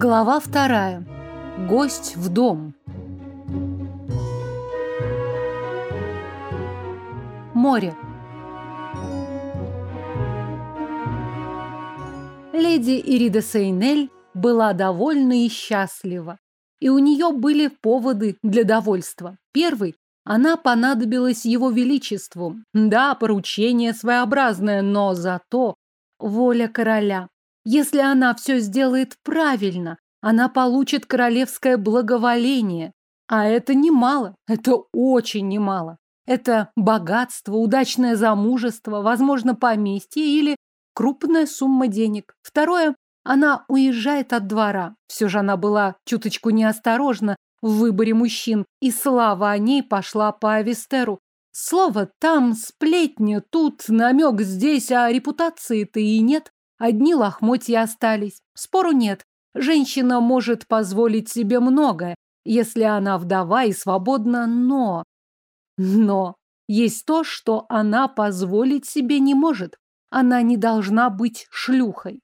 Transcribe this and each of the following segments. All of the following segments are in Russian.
Глава вторая. Гость в дом. Море. Леди Ирида Сейнель была довольна и счастлива. И у нее были поводы для довольства. Первый – она понадобилась его величеству. Да, поручение своеобразное, но зато воля короля. Если она все сделает правильно, она получит королевское благоволение. А это немало, это очень немало. Это богатство, удачное замужество, возможно, поместье или крупная сумма денег. Второе, она уезжает от двора. Все же она была чуточку неосторожна в выборе мужчин, и слава о ней пошла по Авестеру. Слово там, сплетня, тут, намек здесь, а репутации-то и нет. Одни лохмотья остались. Спору нет. Женщина может позволить себе многое, если она вдова и свободна, но... Но есть то, что она позволить себе не может. Она не должна быть шлюхой.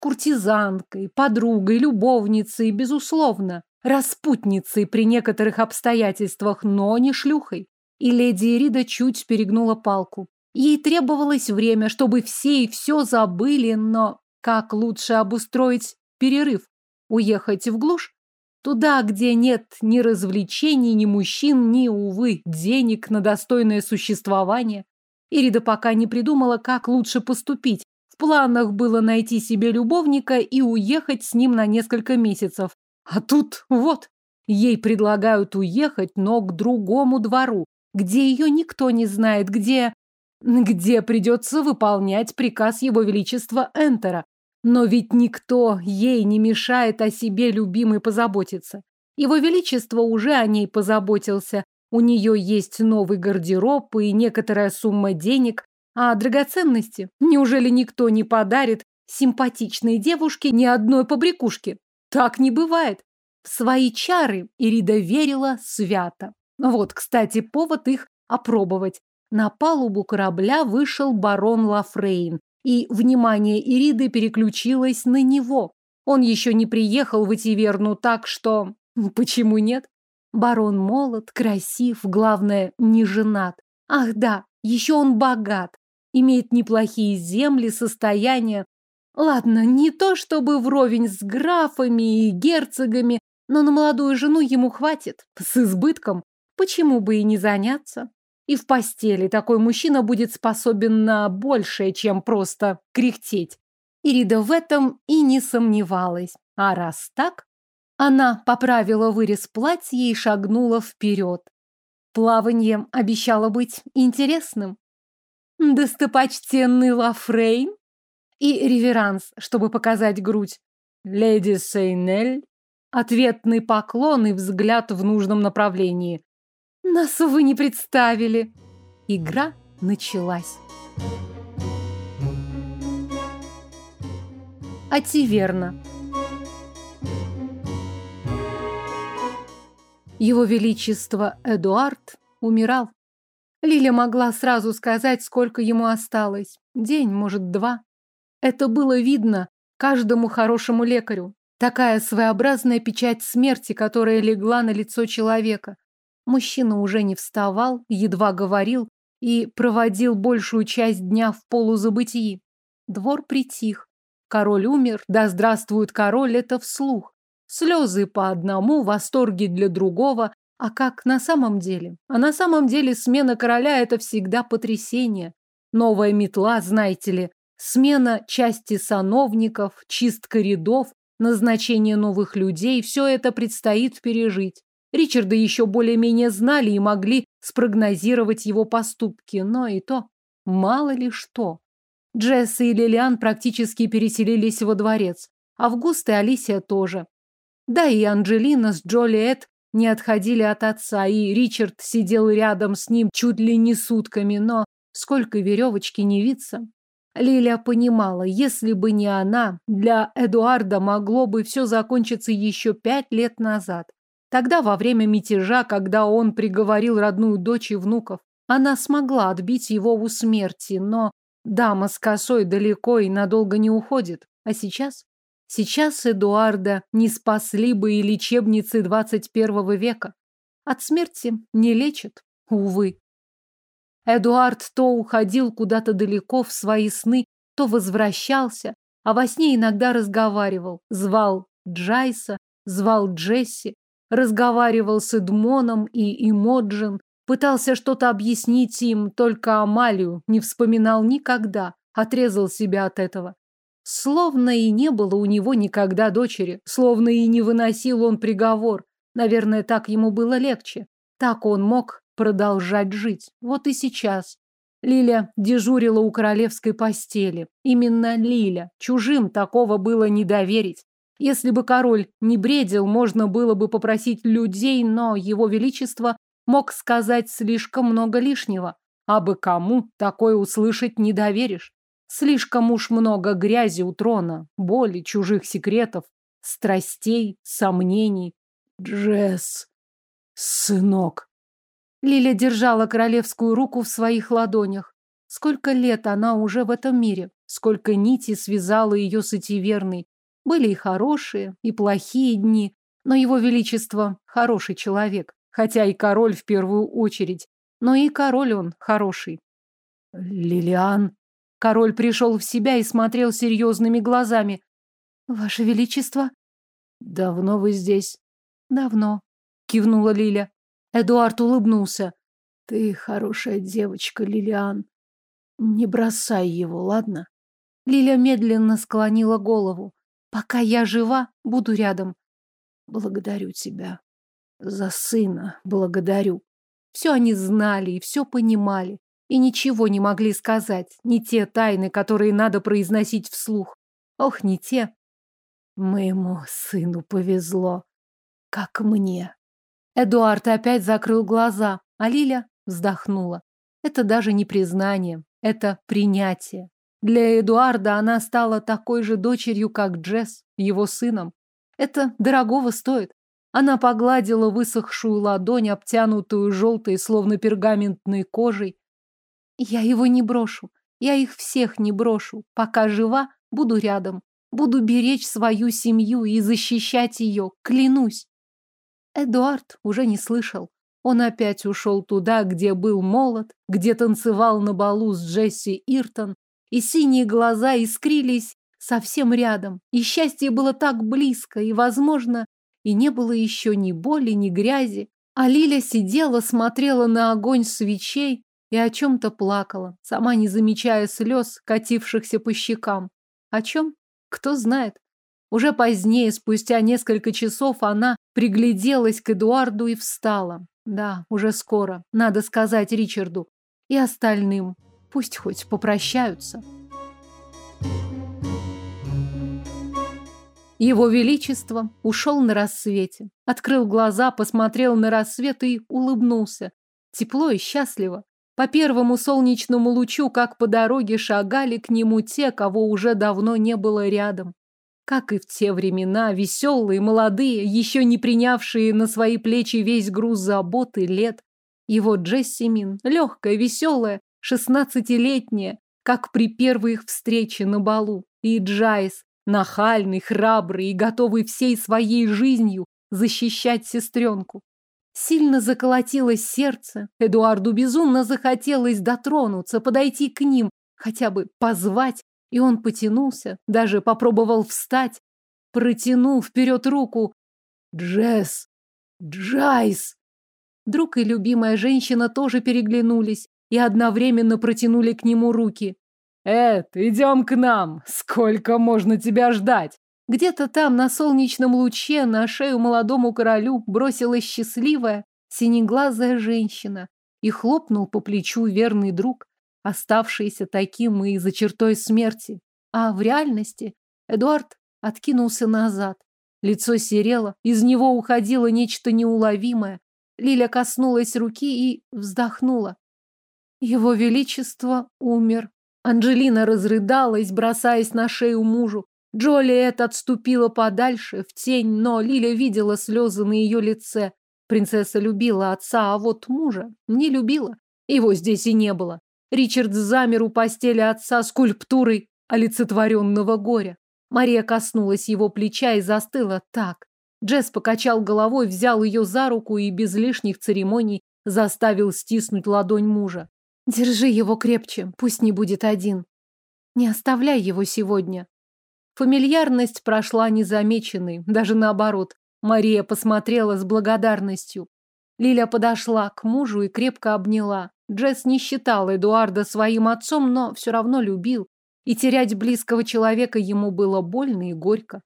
Куртизанкой, подругой, любовницей, безусловно. Распутницей при некоторых обстоятельствах, но не шлюхой. И леди Эрида чуть перегнула палку. Ей требовалось время, чтобы все и все забыли, но как лучше обустроить перерыв? Уехать в глушь? Туда, где нет ни развлечений, ни мужчин, ни, увы, денег на достойное существование. Ирида пока не придумала, как лучше поступить. В планах было найти себе любовника и уехать с ним на несколько месяцев. А тут вот, ей предлагают уехать, но к другому двору, где ее никто не знает, где где придется выполнять приказ его величества Энтера. Но ведь никто ей не мешает о себе любимой позаботиться. Его величество уже о ней позаботился. У нее есть новый гардероб и некоторая сумма денег. А драгоценности? Неужели никто не подарит симпатичной девушке ни одной побрякушки? Так не бывает. В свои чары Ирида верила свято. Вот, кстати, повод их опробовать. На палубу корабля вышел барон Лафрейн, и внимание Ириды переключилось на него. Он еще не приехал в Этиверну, так что... Почему нет? Барон молод, красив, главное, не женат. Ах да, еще он богат, имеет неплохие земли, состояние. Ладно, не то чтобы вровень с графами и герцогами, но на молодую жену ему хватит, с избытком. Почему бы и не заняться? И в постели такой мужчина будет способен на большее, чем просто кряхтеть. Ирида в этом и не сомневалась. А раз так, она поправила вырез платья и шагнула вперед. Плавание обещало быть интересным. Достопочтенный Лафрейн и реверанс, чтобы показать грудь. Леди Сейнель. Ответный поклон и взгляд в нужном направлении. Нас, вы не представили. Игра началась. Ативерна. Его Величество Эдуард умирал. Лиля могла сразу сказать, сколько ему осталось. День, может, два. Это было видно каждому хорошему лекарю. Такая своеобразная печать смерти, которая легла на лицо человека. Мужчина уже не вставал, едва говорил и проводил большую часть дня в полузабытии. Двор притих. Король умер, да здравствует король, это вслух. Слезы по одному, восторги для другого. А как на самом деле? А на самом деле смена короля – это всегда потрясение. Новая метла, знаете ли, смена части сановников, чистка рядов, назначение новых людей – все это предстоит пережить. Ричарда еще более-менее знали и могли спрогнозировать его поступки, но и то мало ли что. Джесс и Лилиан практически переселились во дворец. Август и Алисия тоже. Да и Анджелина с Джолиет не отходили от отца, и Ричард сидел рядом с ним чуть ли не сутками, но сколько веревочки не виться. Лиля понимала, если бы не она, для Эдуарда могло бы все закончиться еще пять лет назад. Тогда, во время мятежа, когда он приговорил родную дочь и внуков, она смогла отбить его у смерти, но дама с косой далеко и надолго не уходит. А сейчас? Сейчас Эдуарда не спасли бы и лечебницы 21 века. От смерти не лечат, увы. Эдуард то уходил куда-то далеко в свои сны, то возвращался, а во сне иногда разговаривал, звал Джайса, звал Джесси, разговаривал с Эдмоном и Имоджин, пытался что-то объяснить им, только Амалию не вспоминал никогда, отрезал себя от этого. Словно и не было у него никогда дочери, словно и не выносил он приговор. Наверное, так ему было легче. Так он мог продолжать жить. Вот и сейчас. Лиля дежурила у королевской постели. Именно Лиля. Чужим такого было не доверить. Если бы король не бредил, можно было бы попросить людей, но его величество мог сказать слишком много лишнего. А бы кому такое услышать не доверишь. Слишком уж много грязи у трона, боли, чужих секретов, страстей, сомнений. Джесс, сынок. Лиля держала королевскую руку в своих ладонях. Сколько лет она уже в этом мире, сколько нитей связала ее с Этиверной. Были и хорошие, и плохие дни, но его величество хороший человек, хотя и король в первую очередь. Но и король он хороший. Лилиан. Король пришел в себя и смотрел серьезными глазами. Ваше величество? Давно вы здесь? Давно, кивнула Лиля. Эдуард улыбнулся. Ты хорошая девочка, Лилиан. Не бросай его, ладно? Лиля медленно склонила голову. Пока я жива, буду рядом. Благодарю тебя. За сына благодарю. Все они знали и все понимали. И ничего не могли сказать. Не те тайны, которые надо произносить вслух. Ох, не те. Моему сыну повезло. Как мне. Эдуард опять закрыл глаза, а Лиля вздохнула. Это даже не признание, это принятие. Для Эдуарда она стала такой же дочерью, как Джесс, его сыном. Это дорогого стоит. Она погладила высохшую ладонь, обтянутую желтой, словно пергаментной кожей. Я его не брошу. Я их всех не брошу. Пока жива, буду рядом. Буду беречь свою семью и защищать ее, клянусь. Эдуард уже не слышал. Он опять ушел туда, где был молод, где танцевал на балу с Джесси Иртон, и синие глаза искрились совсем рядом, и счастье было так близко, и, возможно, и не было еще ни боли, ни грязи. А Лиля сидела, смотрела на огонь свечей и о чем-то плакала, сама не замечая слез, катившихся по щекам. О чем? Кто знает. Уже позднее, спустя несколько часов, она пригляделась к Эдуарду и встала. Да, уже скоро. Надо сказать Ричарду. И остальным. Пусть хоть попрощаются. Его Величество ушел на рассвете. Открыл глаза, посмотрел на рассвет и улыбнулся. Тепло и счастливо. По первому солнечному лучу, как по дороге, шагали к нему те, кого уже давно не было рядом. Как и в те времена, веселые, молодые, еще не принявшие на свои плечи весь груз забот и лет. И вот Джессимин, легкая, веселая, шестнадцатилетняя, как при первой их встрече на балу. И Джайс, нахальный, храбрый и готовый всей своей жизнью защищать сестренку. Сильно заколотилось сердце. Эдуарду безумно захотелось дотронуться, подойти к ним, хотя бы позвать, и он потянулся, даже попробовал встать, протянул вперед руку. Джесс! Джайс! Друг и любимая женщина тоже переглянулись и одновременно протянули к нему руки. «Эд, идем к нам! Сколько можно тебя ждать?» Где-то там, на солнечном луче, на шею молодому королю бросилась счастливая, синеглазая женщина и хлопнул по плечу верный друг оставшийся таким и за чертой смерти. А в реальности Эдуард откинулся назад. Лицо серело, из него уходило нечто неуловимое. Лиля коснулась руки и вздохнула. Его Величество умер. Анжелина разрыдалась, бросаясь на шею мужу. Джолиет отступила подальше, в тень, но Лиля видела слезы на ее лице. Принцесса любила отца, а вот мужа не любила. Его здесь и не было. Ричард замер у постели отца скульптурой олицетворенного горя. Мария коснулась его плеча и застыла так. Джесс покачал головой, взял ее за руку и без лишних церемоний заставил стиснуть ладонь мужа. Держи его крепче, пусть не будет один. Не оставляй его сегодня. Фамильярность прошла незамеченной, даже наоборот. Мария посмотрела с благодарностью. Лиля подошла к мужу и крепко обняла. Джесс не считал Эдуарда своим отцом, но все равно любил. И терять близкого человека ему было больно и горько.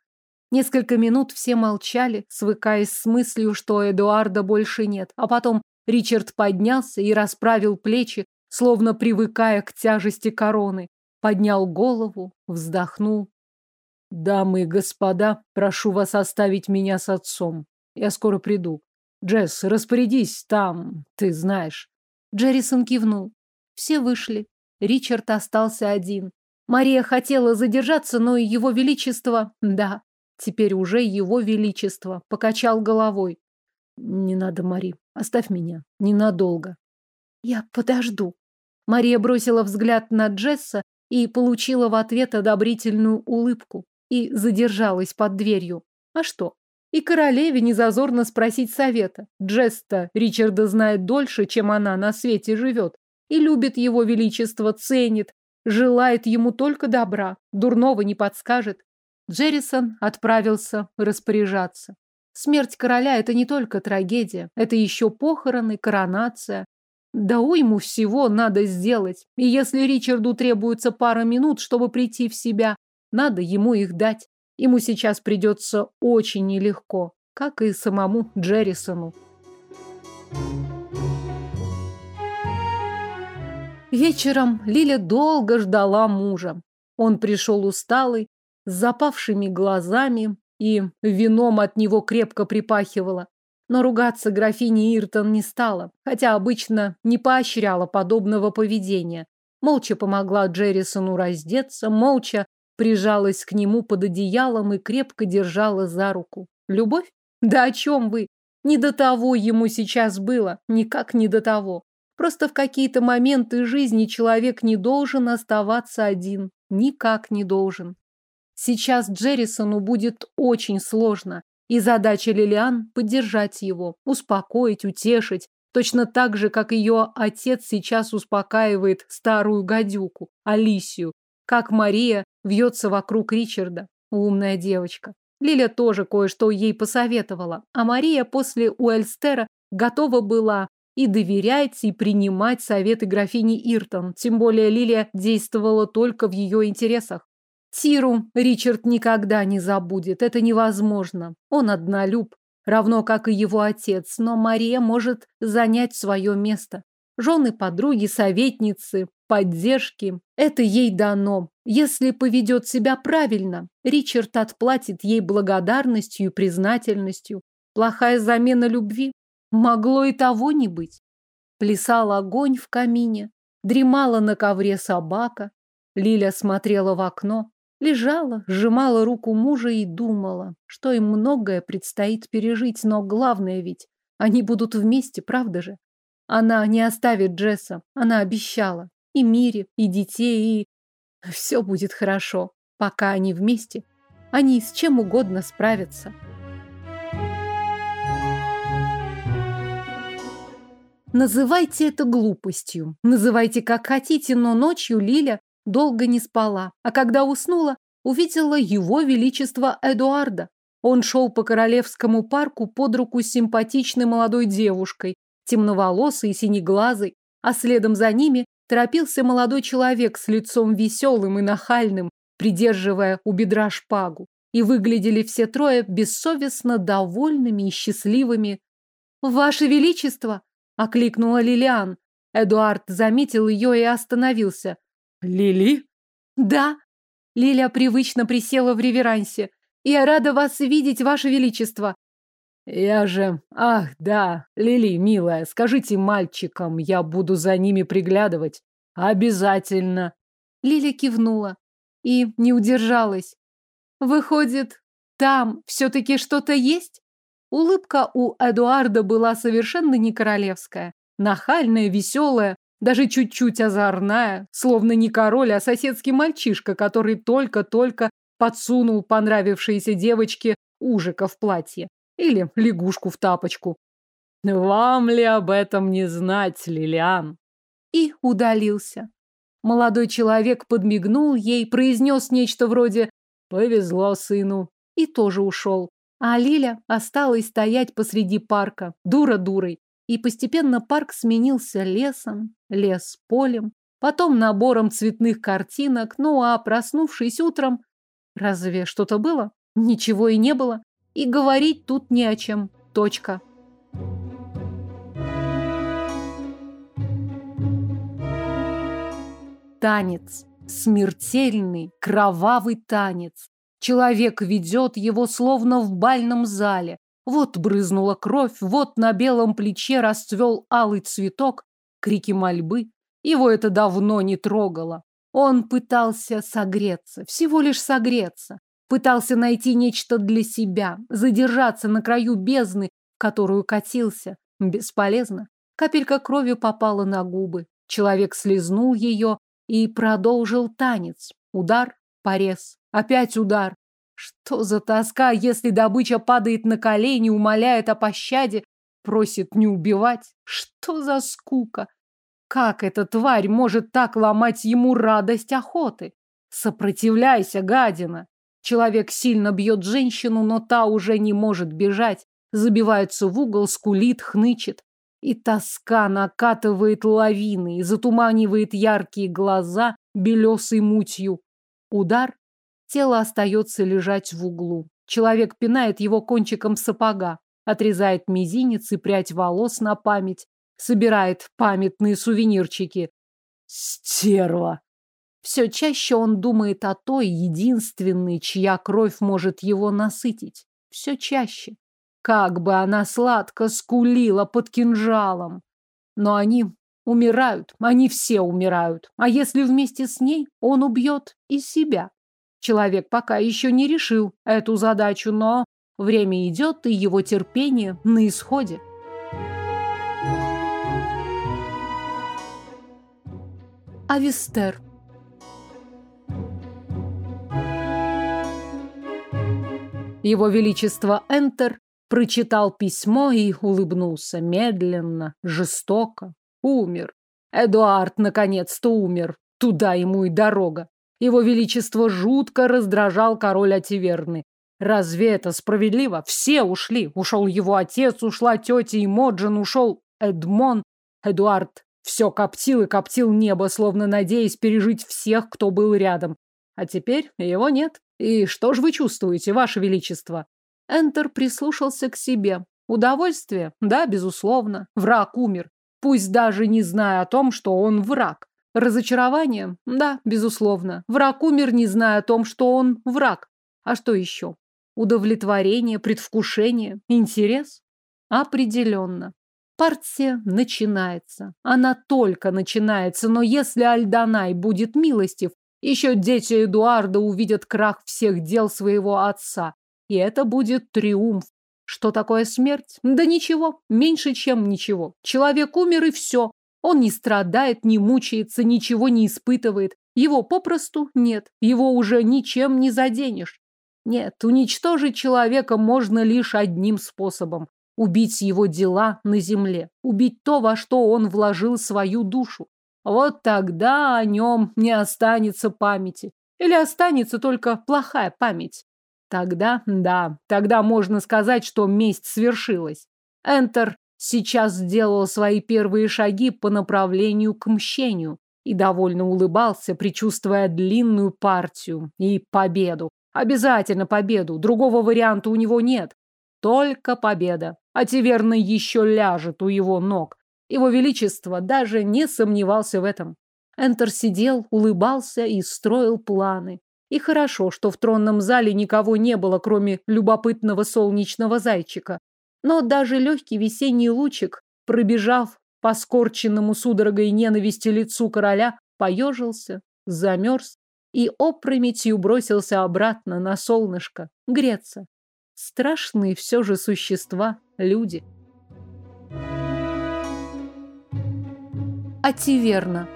Несколько минут все молчали, свыкаясь с мыслью, что Эдуарда больше нет. А потом Ричард поднялся и расправил плечи, словно привыкая к тяжести короны. Поднял голову, вздохнул. «Дамы и господа, прошу вас оставить меня с отцом. Я скоро приду. Джесс, распорядись там, ты знаешь». Джеррисон кивнул. Все вышли. Ричард остался один. Мария хотела задержаться, но его величество... Да, теперь уже его величество. Покачал головой. Не надо, Мари. Оставь меня. Ненадолго. Я подожду. Мария бросила взгляд на Джесса и получила в ответ одобрительную улыбку и задержалась под дверью. А что? И королеве не зазорно спросить совета. Джесса Ричарда знает дольше, чем она на свете живет. И любит его величество, ценит, желает ему только добра, дурного не подскажет. Джеррисон отправился распоряжаться. Смерть короля – это не только трагедия, это еще похороны, коронация. Да уйму всего надо сделать. И если Ричарду требуется пара минут, чтобы прийти в себя, надо ему их дать. Ему сейчас придется очень нелегко, как и самому Джеррисону. Вечером Лиля долго ждала мужа. Он пришел усталый, с запавшими глазами, и вином от него крепко припахивало. Но ругаться графине Иртон не стала, хотя обычно не поощряла подобного поведения. Молча помогла Джеррисону раздеться, молча прижалась к нему под одеялом и крепко держала за руку. Любовь? Да о чем вы? Не до того ему сейчас было, никак не до того. Просто в какие-то моменты жизни человек не должен оставаться один. Никак не должен. Сейчас Джеррисону будет очень сложно, и задача Лилиан – поддержать его, успокоить, утешить, точно так же, как ее отец сейчас успокаивает старую гадюку, Алисию, как Мария вьется вокруг Ричарда. Умная девочка. Лиля тоже кое-что ей посоветовала, а Мария после Уэльстера готова была и доверять, и принимать советы графини Иртон, тем более Лилия действовала только в ее интересах. Тиру Ричард никогда не забудет, это невозможно. Он однолюб, равно как и его отец, но Мария может занять свое место. Жены, подруги, советницы, поддержки – это ей дано. Если поведет себя правильно, Ричард отплатит ей благодарностью и признательностью. Плохая замена любви? Могло и того не быть. Плясал огонь в камине, дремала на ковре собака. Лиля смотрела в окно. Лежала, сжимала руку мужа и думала, что им многое предстоит пережить, но главное ведь, они будут вместе, правда же? Она не оставит Джесса, она обещала. И Мире, и детей, и... Все будет хорошо, пока они вместе. Они с чем угодно справятся. Называйте это глупостью, называйте как хотите, но ночью Лиля долго не спала, а когда уснула, увидела его величество Эдуарда. Он шел по Королевскому парку под руку с симпатичной молодой девушкой, темноволосой и синеглазой, а следом за ними торопился молодой человек с лицом веселым и нахальным, придерживая у бедра шпагу. И выглядели все трое бессовестно довольными и счастливыми. «Ваше Величество!» – окликнула Лилиан. Эдуард заметил ее и остановился. Лили? Да. Лиля привычно присела в реверансе. Я рада вас видеть, ваше величество. Я же... Ах, да, Лили, милая, скажите мальчикам, я буду за ними приглядывать. Обязательно. Лиля кивнула и не удержалась. Выходит, там все-таки что-то есть? Улыбка у Эдуарда была совершенно не королевская. Нахальная, веселая, даже чуть-чуть озорная, словно не король, а соседский мальчишка, который только-только подсунул понравившейся девочке ужика в платье или лягушку в тапочку. Вам ли об этом не знать, Лилиан? И удалился. Молодой человек подмигнул ей, произнес нечто вроде «Повезло сыну» и тоже ушел. А Лиля осталась стоять посреди парка, дура дурой. И постепенно парк сменился лесом, лес полем, потом набором цветных картинок, ну а проснувшись утром... Разве что-то было? Ничего и не было. И говорить тут не о чем. Точка. Танец. Смертельный, кровавый танец. Человек ведет его словно в бальном зале. Вот брызнула кровь, вот на белом плече расцвел алый цветок. Крики мольбы. Его это давно не трогало. Он пытался согреться, всего лишь согреться. Пытался найти нечто для себя, задержаться на краю бездны, в которую катился. Бесполезно. Капелька крови попала на губы. Человек слезнул ее и продолжил танец. Удар, порез, опять удар. Что за тоска, если добыча падает на колени, умоляет о пощаде, просит не убивать? Что за скука? Как эта тварь может так ломать ему радость охоты? Сопротивляйся, гадина! Человек сильно бьет женщину, но та уже не может бежать, забивается в угол, скулит, хнычет. И тоска накатывает лавины и затуманивает яркие глаза белесой мутью. Удар. Тело остается лежать в углу. Человек пинает его кончиком сапога, отрезает мизинец и прядь волос на память, собирает памятные сувенирчики. Стерва! Все чаще он думает о той единственной, чья кровь может его насытить. Все чаще. Как бы она сладко скулила под кинжалом. Но они умирают, они все умирают. А если вместе с ней он убьет и себя? Человек пока еще не решил эту задачу, но время идет, и его терпение на исходе. Авистер Его Величество Энтер прочитал письмо и улыбнулся медленно, жестоко. Умер. Эдуард наконец-то умер. Туда ему и дорога. Его Величество жутко раздражал король Ативерны. Разве это справедливо? Все ушли. Ушел его отец, ушла тетя Имоджин, ушел Эдмон. Эдуард все коптил и коптил небо, словно надеясь пережить всех, кто был рядом. А теперь его нет. И что ж вы чувствуете, ваше величество? Энтер прислушался к себе. Удовольствие? Да, безусловно. Враг умер. Пусть даже не зная о том, что он враг. Разочарование? Да, безусловно. Враг умер, не зная о том, что он враг. А что еще? Удовлетворение, предвкушение, интерес? Определенно. Партия начинается. Она только начинается, но если Альданай будет милостив, еще дети Эдуарда увидят крах всех дел своего отца. И это будет триумф. Что такое смерть? Да ничего, меньше, чем ничего. Человек умер и все. Он не страдает, не мучается, ничего не испытывает. Его попросту нет. Его уже ничем не заденешь. Нет, уничтожить человека можно лишь одним способом. Убить его дела на земле. Убить то, во что он вложил свою душу. Вот тогда о нем не останется памяти. Или останется только плохая память. Тогда, да, тогда можно сказать, что месть свершилась. Энтер сейчас сделал свои первые шаги по направлению к мщению и довольно улыбался, предчувствуя длинную партию и победу. Обязательно победу, другого варианта у него нет. Только победа. А Тиверна еще ляжет у его ног. Его Величество даже не сомневался в этом. Энтер сидел, улыбался и строил планы. И хорошо, что в тронном зале никого не было, кроме любопытного солнечного зайчика. Но даже легкий весенний лучик, пробежав по скорченному судорогой ненависти лицу короля, поежился, замерз и опрометью бросился обратно на солнышко, греться. Страшные все же существа, люди. Ативерна.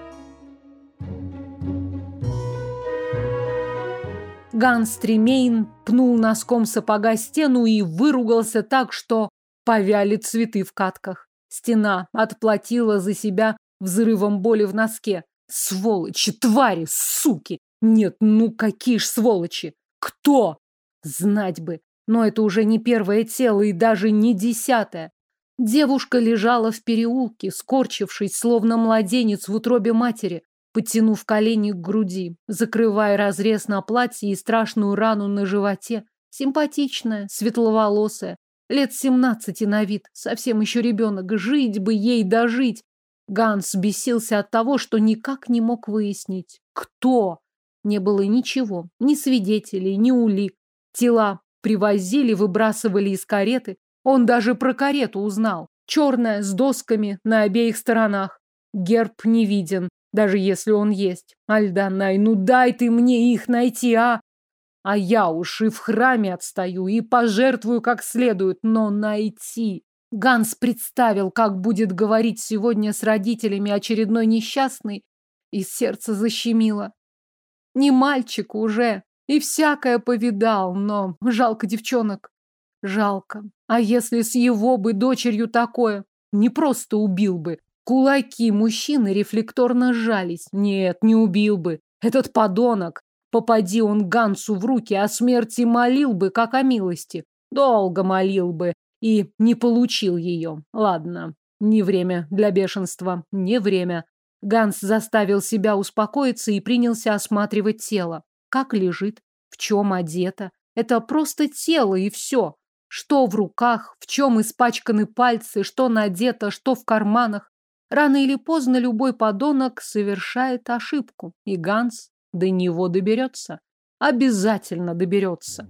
Ганс Тремейн пнул носком сапога стену и выругался так, что повяли цветы в катках. Стена отплатила за себя взрывом боли в носке. Сволочи, твари, суки! Нет, ну какие ж сволочи! Кто? Знать бы. Но это уже не первое тело и даже не десятое. Девушка лежала в переулке, скорчившись, словно младенец в утробе матери, подтянув колени к груди, закрывая разрез на платье и страшную рану на животе. Симпатичная, светловолосая, лет семнадцати на вид, совсем еще ребенок, жить бы ей дожить. Ганс бесился от того, что никак не мог выяснить, кто. Не было ничего, ни свидетелей, ни улик. Тела привозили, выбрасывали из кареты. Он даже про карету узнал. Черная, с досками на обеих сторонах. Герб не виден, даже если он есть. Альданай, ну дай ты мне их найти, а? А я уж и в храме отстаю, и пожертвую как следует, но найти. Ганс представил, как будет говорить сегодня с родителями очередной несчастный, и сердце защемило. Не мальчик уже, и всякое повидал, но жалко девчонок. Жалко. А если с его бы дочерью такое? Не просто убил бы. Кулаки мужчины рефлекторно сжались. Нет, не убил бы. Этот подонок. Попади он Гансу в руки, о смерти молил бы, как о милости. Долго молил бы. И не получил ее. Ладно, не время для бешенства. Не время. Ганс заставил себя успокоиться и принялся осматривать тело. Как лежит, в чем одето. Это просто тело и все. Что в руках, в чем испачканы пальцы, что надето, что в карманах. Рано или поздно любой подонок совершает ошибку, и Ганс до него доберется. Обязательно доберется.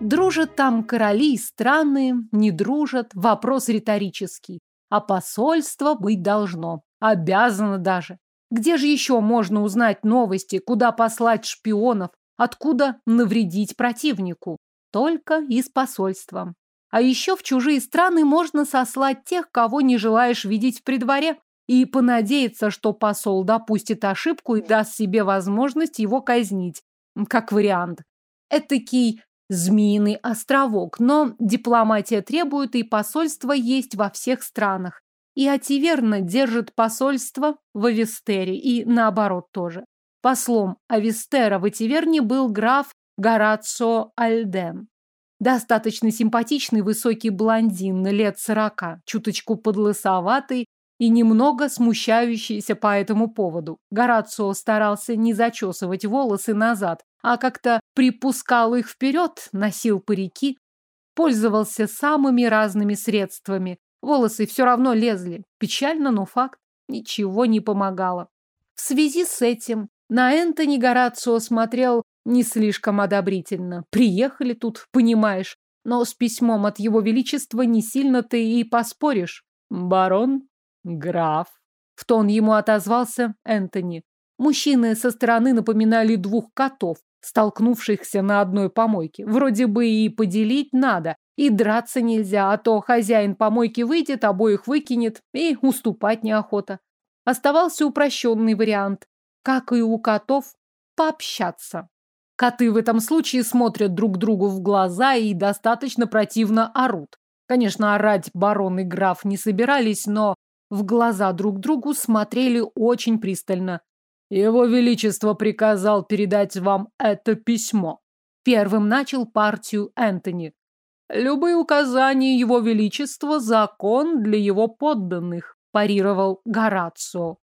Дружат там короли и страны, не дружат, вопрос риторический. А посольство быть должно, обязано даже. Где же еще можно узнать новости, куда послать шпионов, откуда навредить противнику? Только из посольства. А еще в чужие страны можно сослать тех, кого не желаешь видеть при дворе, и понадеяться, что посол допустит ошибку и даст себе возможность его казнить. Как вариант. Этакий змеиный островок, но дипломатия требует, и посольство есть во всех странах. И Ативерна держит посольство в Авестере, и наоборот тоже. Послом Авестера в Ативерне был граф Горацио Альден. Достаточно симпатичный высокий блондин лет сорока, чуточку подлысоватый и немного смущающийся по этому поводу. Горацио старался не зачесывать волосы назад, а как-то припускал их вперед, носил парики, пользовался самыми разными средствами, Волосы все равно лезли. Печально, но факт. Ничего не помогало. В связи с этим на Энтони Горацио смотрел не слишком одобрительно. Приехали тут, понимаешь. Но с письмом от его величества не сильно ты и поспоришь. Барон? Граф. В тон ему отозвался Энтони. Мужчины со стороны напоминали двух котов, столкнувшихся на одной помойке. Вроде бы и поделить надо, и драться нельзя, а то хозяин помойки выйдет, обоих выкинет, и уступать неохота. Оставался упрощенный вариант, как и у котов, пообщаться. Коты в этом случае смотрят друг другу в глаза и достаточно противно орут. Конечно, орать барон и граф не собирались, но в глаза друг другу смотрели очень пристально. Его Величество приказал передать вам это письмо. Первым начал партию Энтони. Любые указания его величества – закон для его подданных, парировал Горацио.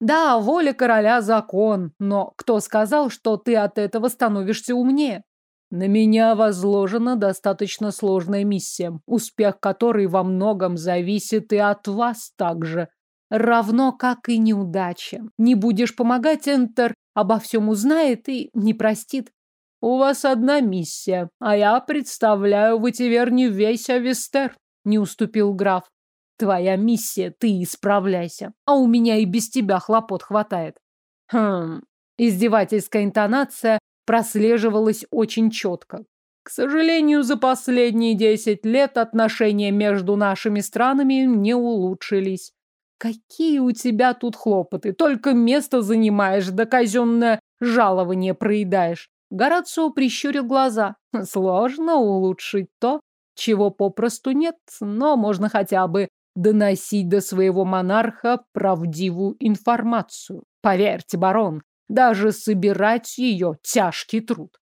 Да, воля короля – закон, но кто сказал, что ты от этого становишься умнее? На меня возложена достаточно сложная миссия, успех которой во многом зависит и от вас также. Равно как и неудача. Не будешь помогать, Энтер обо всем узнает и не простит. У вас одна миссия, а я представляю в Этиверне весь Авестер, не уступил граф. Твоя миссия, ты исправляйся, а у меня и без тебя хлопот хватает. Хм, издевательская интонация прослеживалась очень четко. К сожалению, за последние десять лет отношения между нашими странами не улучшились. Какие у тебя тут хлопоты? Только место занимаешь, да казенное жалование проедаешь. Горацио прищурил глаза. Сложно улучшить то, чего попросту нет, но можно хотя бы доносить до своего монарха правдивую информацию. Поверьте, барон, даже собирать ее тяжкий труд.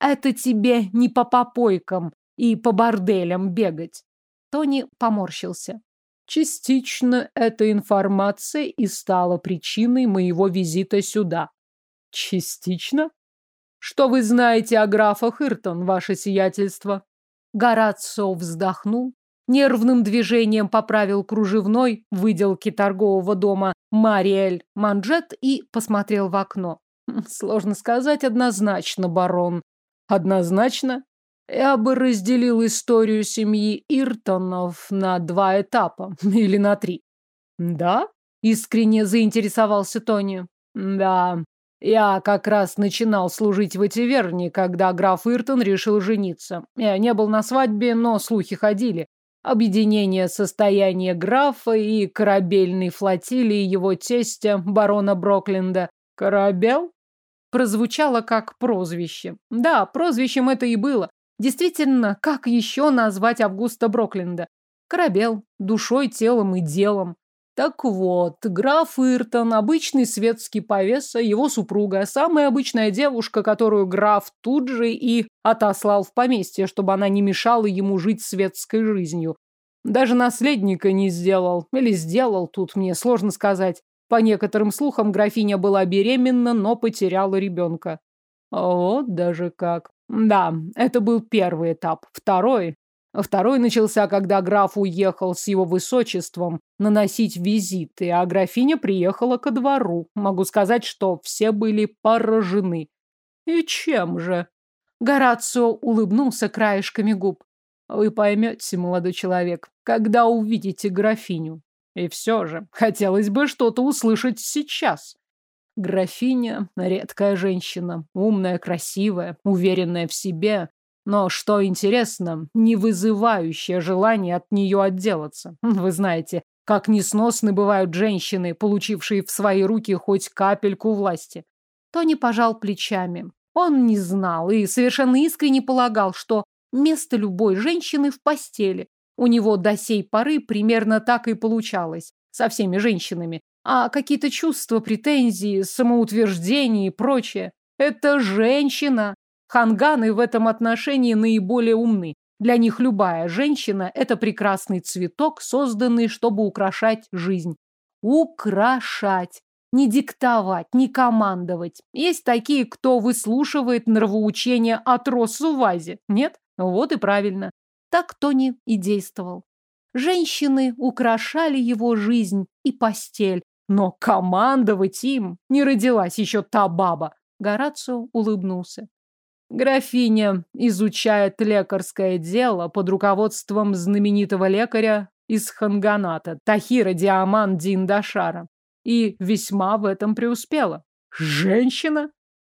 Это тебе не по попойкам и по борделям бегать. Тони поморщился. Частично эта информация и стала причиной моего визита сюда. Частично? Что вы знаете о графах Иртон, ваше сиятельство? Горацио вздохнул, нервным движением поправил кружевной выделки торгового дома Мариэль Манжет и посмотрел в окно. Хм, сложно сказать однозначно, барон. Однозначно? Я бы разделил историю семьи Иртонов на два этапа или на три. Да? Искренне заинтересовался Тони. Да, я как раз начинал служить в Этиверне, когда граф Иртон решил жениться. Я не был на свадьбе, но слухи ходили. Объединение состояния графа и корабельной флотилии его тестя, барона Брокленда. Корабел? Прозвучало как прозвище. Да, прозвищем это и было. Действительно, как еще назвать Августа Брокленда? Корабел, душой, телом и делом. Так вот, граф Иртон, обычный светский повеса, его супруга, самая обычная девушка, которую граф тут же и отослал в поместье, чтобы она не мешала ему жить светской жизнью. Даже наследника не сделал. Или сделал, тут мне сложно сказать. По некоторым слухам, графиня была беременна, но потеряла ребенка. Вот даже как. Да, это был первый этап. Второй. Второй начался, когда граф уехал с его высочеством наносить визиты, а графиня приехала ко двору. Могу сказать, что все были поражены. И чем же? Горацио улыбнулся краешками губ. Вы поймете, молодой человек, когда увидите графиню. И все же, хотелось бы что-то услышать сейчас. Графиня – редкая женщина, умная, красивая, уверенная в себе, но, что интересно, не вызывающая желание от нее отделаться. Вы знаете, как несносны бывают женщины, получившие в свои руки хоть капельку власти. Тони пожал плечами. Он не знал и совершенно искренне полагал, что место любой женщины в постели. У него до сей поры примерно так и получалось со всеми женщинами а какие-то чувства, претензии, самоутверждение и прочее. Это женщина. Ханганы в этом отношении наиболее умны. Для них любая женщина – это прекрасный цветок, созданный, чтобы украшать жизнь. Украшать. Не диктовать, не командовать. Есть такие, кто выслушивает нравоучения от роз в вазе. Нет? Вот и правильно. Так Тони и действовал. Женщины украшали его жизнь и постель, но командовать им не родилась еще та баба. Горацио улыбнулся. Графиня изучает лекарское дело под руководством знаменитого лекаря из Ханганата, Тахира Диаман Диндашара. И весьма в этом преуспела. Женщина?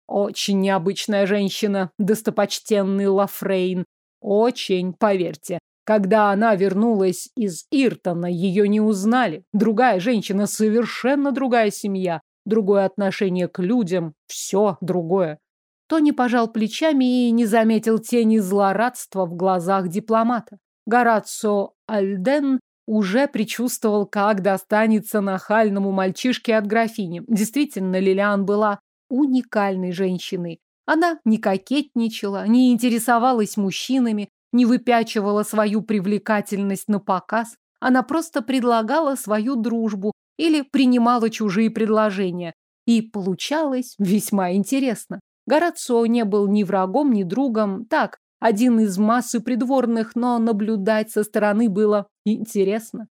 Очень необычная женщина, достопочтенный Лафрейн. Очень, поверьте. Когда она вернулась из Иртона, ее не узнали. Другая женщина, совершенно другая семья, другое отношение к людям, все другое. Тони пожал плечами и не заметил тени злорадства в глазах дипломата. Горацио Альден уже предчувствовал, как достанется нахальному мальчишке от графини. Действительно, Лилиан была уникальной женщиной. Она не кокетничала, не интересовалась мужчинами, не выпячивала свою привлекательность на показ, она просто предлагала свою дружбу или принимала чужие предложения. И получалось весьма интересно. Горацио не был ни врагом, ни другом. Так, один из массы придворных, но наблюдать со стороны было интересно.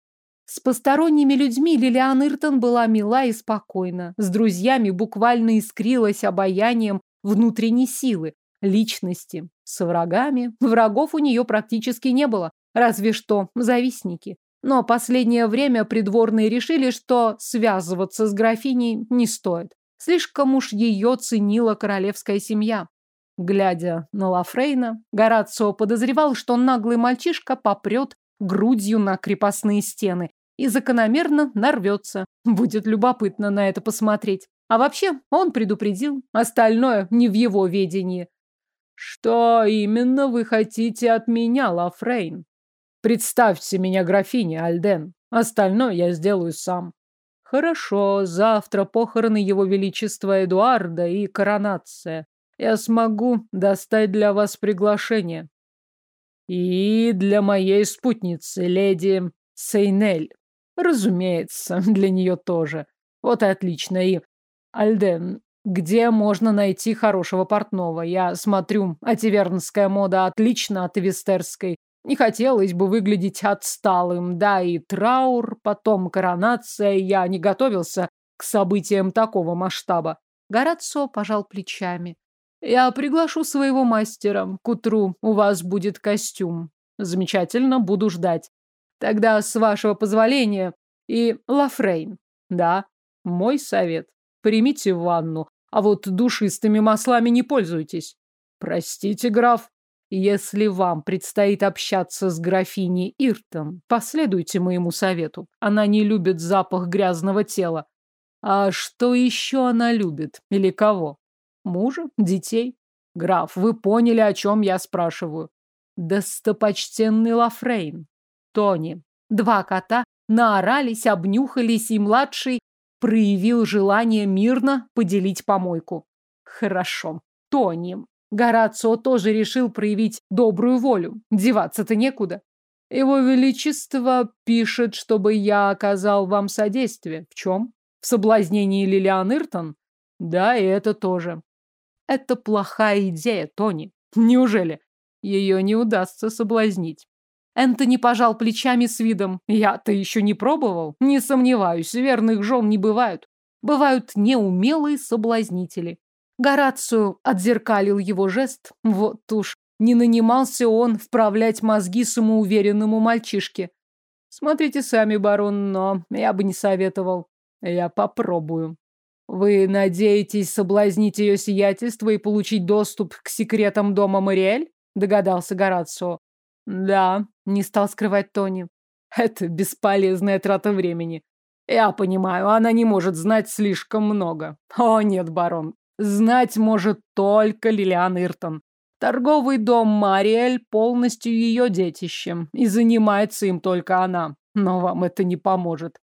С посторонними людьми Лилиан Иртон была мила и спокойна. С друзьями буквально искрилась обаянием внутренней силы, личности. С врагами врагов у нее практически не было, разве что завистники. Но последнее время придворные решили, что связываться с графиней не стоит. Слишком уж ее ценила королевская семья. Глядя на Лафрейна, Горацио подозревал, что наглый мальчишка попрет грудью на крепостные стены и закономерно нарвется. Будет любопытно на это посмотреть. А вообще, он предупредил, остальное не в его ведении. Что именно вы хотите от меня, Лафрейн? Представьте меня графине, Альден. Остальное я сделаю сам. Хорошо, завтра похороны его величества Эдуарда и коронация. Я смогу достать для вас приглашение. И для моей спутницы, леди Сейнель. Разумеется, для нее тоже. Вот и отлично. И, Альден, где можно найти хорошего портного? Я смотрю, ативернская мода отлично от вестерской. Не хотелось бы выглядеть отсталым. Да, и траур, потом коронация. Я не готовился к событиям такого масштаба. Горацио пожал плечами. Я приглашу своего мастера. К утру у вас будет костюм. Замечательно, буду ждать. Тогда, с вашего позволения, и Лафрейн. Да, мой совет. Примите ванну, а вот душистыми маслами не пользуйтесь. Простите, граф, если вам предстоит общаться с графиней Иртон, последуйте моему совету. Она не любит запах грязного тела. А что еще она любит? Или кого? Мужа? Детей? Граф, вы поняли, о чем я спрашиваю? Достопочтенный Лафрейн. Тони. Два кота наорались, обнюхались, и младший проявил желание мирно поделить помойку. Хорошо. Тони. Горацио тоже решил проявить добрую волю. Деваться-то некуда. Его Величество пишет, чтобы я оказал вам содействие. В чем? В соблазнении Лилиан Иртон? Да, и это тоже. Это плохая идея, Тони. Неужели? Ее не удастся соблазнить. Энтони пожал плечами с видом. Я-то еще не пробовал. Не сомневаюсь, верных жен не бывают. Бывают неумелые соблазнители. Горацию отзеркалил его жест. Вот уж, не нанимался он вправлять мозги самоуверенному мальчишке. Смотрите сами, барон, но я бы не советовал. Я попробую. Вы надеетесь соблазнить ее сиятельство и получить доступ к секретам дома Мариэль? Догадался Горацио. Да, не стал скрывать Тони. Это бесполезная трата времени. Я понимаю, она не может знать слишком много. О, нет, барон. Знать может только Лилиан Иртон. Торговый дом Мариэль полностью ее детищем, и занимается им только она. Но вам это не поможет.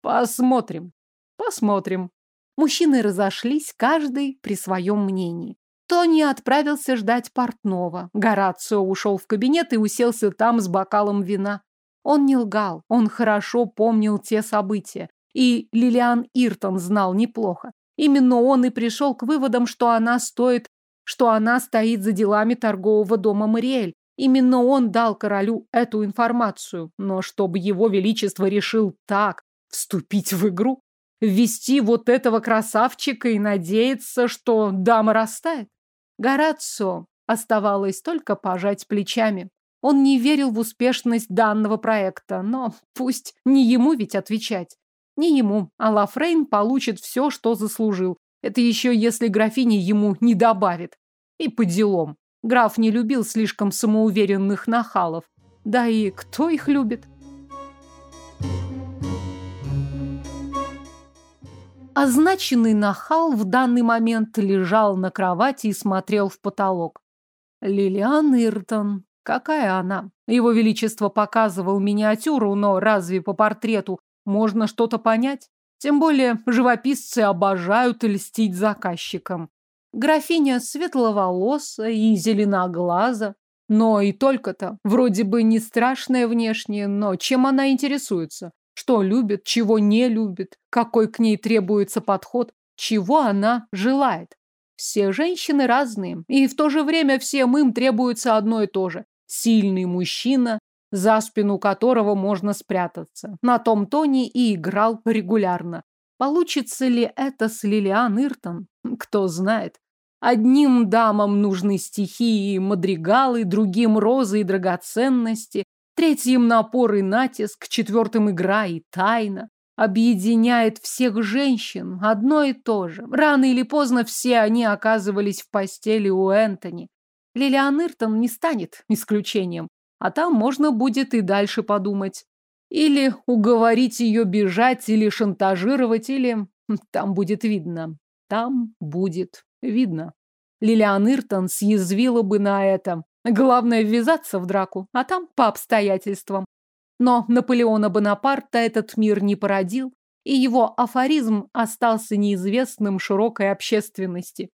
Посмотрим. Посмотрим. Мужчины разошлись, каждый при своем мнении. Тони отправился ждать портного. Горацио ушел в кабинет и уселся там с бокалом вина. Он не лгал, он хорошо помнил те события. И Лилиан Иртон знал неплохо. Именно он и пришел к выводам, что она стоит, что она стоит за делами торгового дома Мариэль. Именно он дал королю эту информацию. Но чтобы его величество решил так вступить в игру, ввести вот этого красавчика и надеяться, что дама растает? Горацио оставалось только пожать плечами. Он не верил в успешность данного проекта, но пусть не ему ведь отвечать. Не ему, а Лафрейн получит все, что заслужил. Это еще если графиня ему не добавит. И по делам. Граф не любил слишком самоуверенных нахалов. Да и кто их любит? Означенный нахал в данный момент лежал на кровати и смотрел в потолок. Лилиан Иртон. Какая она? Его Величество показывал миниатюру, но разве по портрету можно что-то понять? Тем более живописцы обожают льстить заказчикам. Графиня светловолоса и зеленоглаза. Но и только-то. Вроде бы не страшная внешне, но чем она интересуется? Что любит, чего не любит, какой к ней требуется подход, чего она желает. Все женщины разные, и в то же время всем им требуется одно и то же. Сильный мужчина, за спину которого можно спрятаться. На том Тони и играл регулярно. Получится ли это с Лилиан Иртон? Кто знает. Одним дамам нужны стихи и мадригалы, другим розы и драгоценности, Третьим напор и натиск, четвертым игра и тайна. Объединяет всех женщин одно и то же. Рано или поздно все они оказывались в постели у Энтони. Лилиан Иртон не станет исключением. А там можно будет и дальше подумать. Или уговорить ее бежать, или шантажировать, или... Там будет видно. Там будет видно. Лилиан Иртон съязвила бы на это. Главное ввязаться в драку, а там по обстоятельствам. Но Наполеона Бонапарта этот мир не породил, и его афоризм остался неизвестным широкой общественности.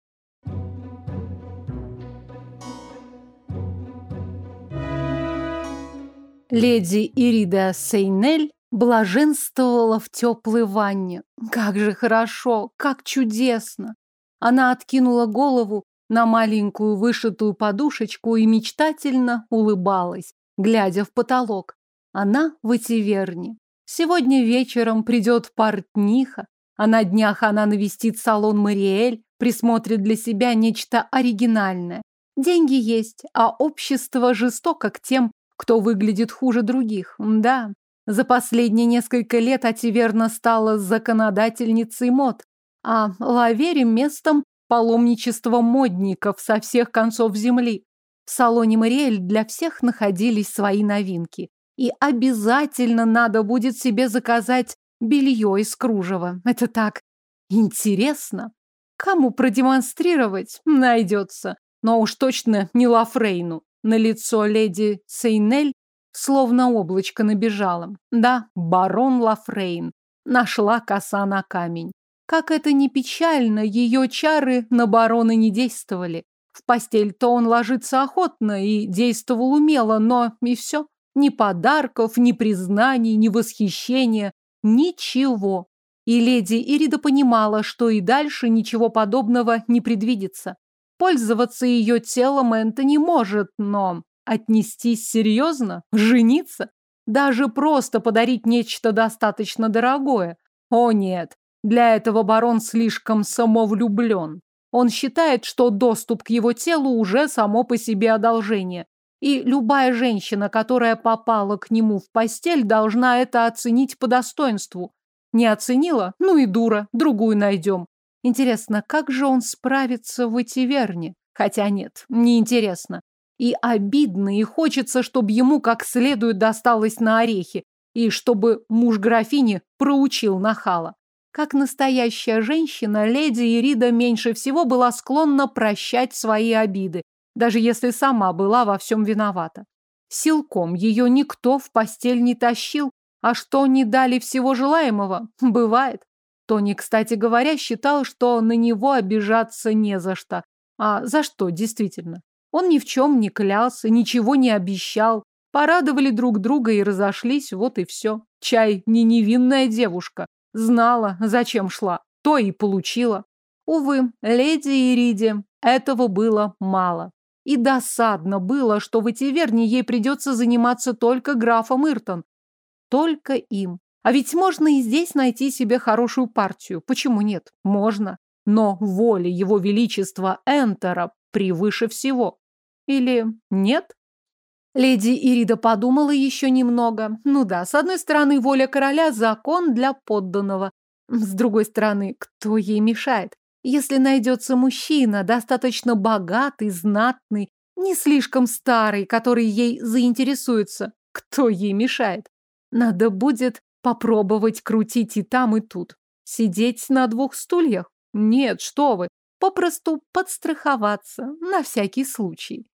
Леди Ирида Сейнель блаженствовала в теплой ванне. Как же хорошо, как чудесно! Она откинула голову на маленькую вышитую подушечку и мечтательно улыбалась, глядя в потолок. Она в Этиверне. Сегодня вечером придет портниха, а на днях она навестит салон Мариэль, присмотрит для себя нечто оригинальное. Деньги есть, а общество жестоко к тем, кто выглядит хуже других. Да, за последние несколько лет Ативерна стала законодательницей мод, а Лавери местом паломничества модников со всех концов земли. В салоне Мариэль для всех находились свои новинки. И обязательно надо будет себе заказать белье из кружева. Это так интересно. Кому продемонстрировать, найдется. Но уж точно не Лафрейну. На лицо леди Сейнель словно облачко набежало. Да, барон Лафрейн. Нашла коса на камень. Как это ни печально, ее чары на барона не действовали. В постель-то он ложится охотно и действовал умело, но и все. Ни подарков, ни признаний, ни восхищения. Ничего. И леди Ирида понимала, что и дальше ничего подобного не предвидится. Пользоваться ее телом Энтони может, но отнестись серьезно? Жениться? Даже просто подарить нечто достаточно дорогое? О нет, для этого барон слишком самовлюблен. Он считает, что доступ к его телу уже само по себе одолжение. И любая женщина, которая попала к нему в постель, должна это оценить по достоинству. Не оценила? Ну и дура, другую найдем. Интересно, как же он справится в Этиверне? Хотя нет, не интересно. И обидно, и хочется, чтобы ему как следует досталось на орехи, и чтобы муж графини проучил нахала. Как настоящая женщина, леди Ирида меньше всего была склонна прощать свои обиды, даже если сама была во всем виновата. Силком ее никто в постель не тащил, а что не дали всего желаемого, бывает. Тони, кстати говоря, считал, что на него обижаться не за что. А за что, действительно? Он ни в чем не клялся, ничего не обещал. Порадовали друг друга и разошлись, вот и все. Чай не невинная девушка. Знала, зачем шла, то и получила. Увы, леди Ириде этого было мало. И досадно было, что в Этиверне ей придется заниматься только графом Иртон. Только им. А ведь можно и здесь найти себе хорошую партию. Почему нет? Можно. Но воля его величества Энтера превыше всего. Или нет? Леди Ирида подумала еще немного. Ну да, с одной стороны, воля короля – закон для подданного. С другой стороны, кто ей мешает? Если найдется мужчина, достаточно богатый, знатный, не слишком старый, который ей заинтересуется, кто ей мешает? Надо будет Попробовать крутить и там, и тут. Сидеть на двух стульях? Нет, что вы. Попросту подстраховаться, на всякий случай.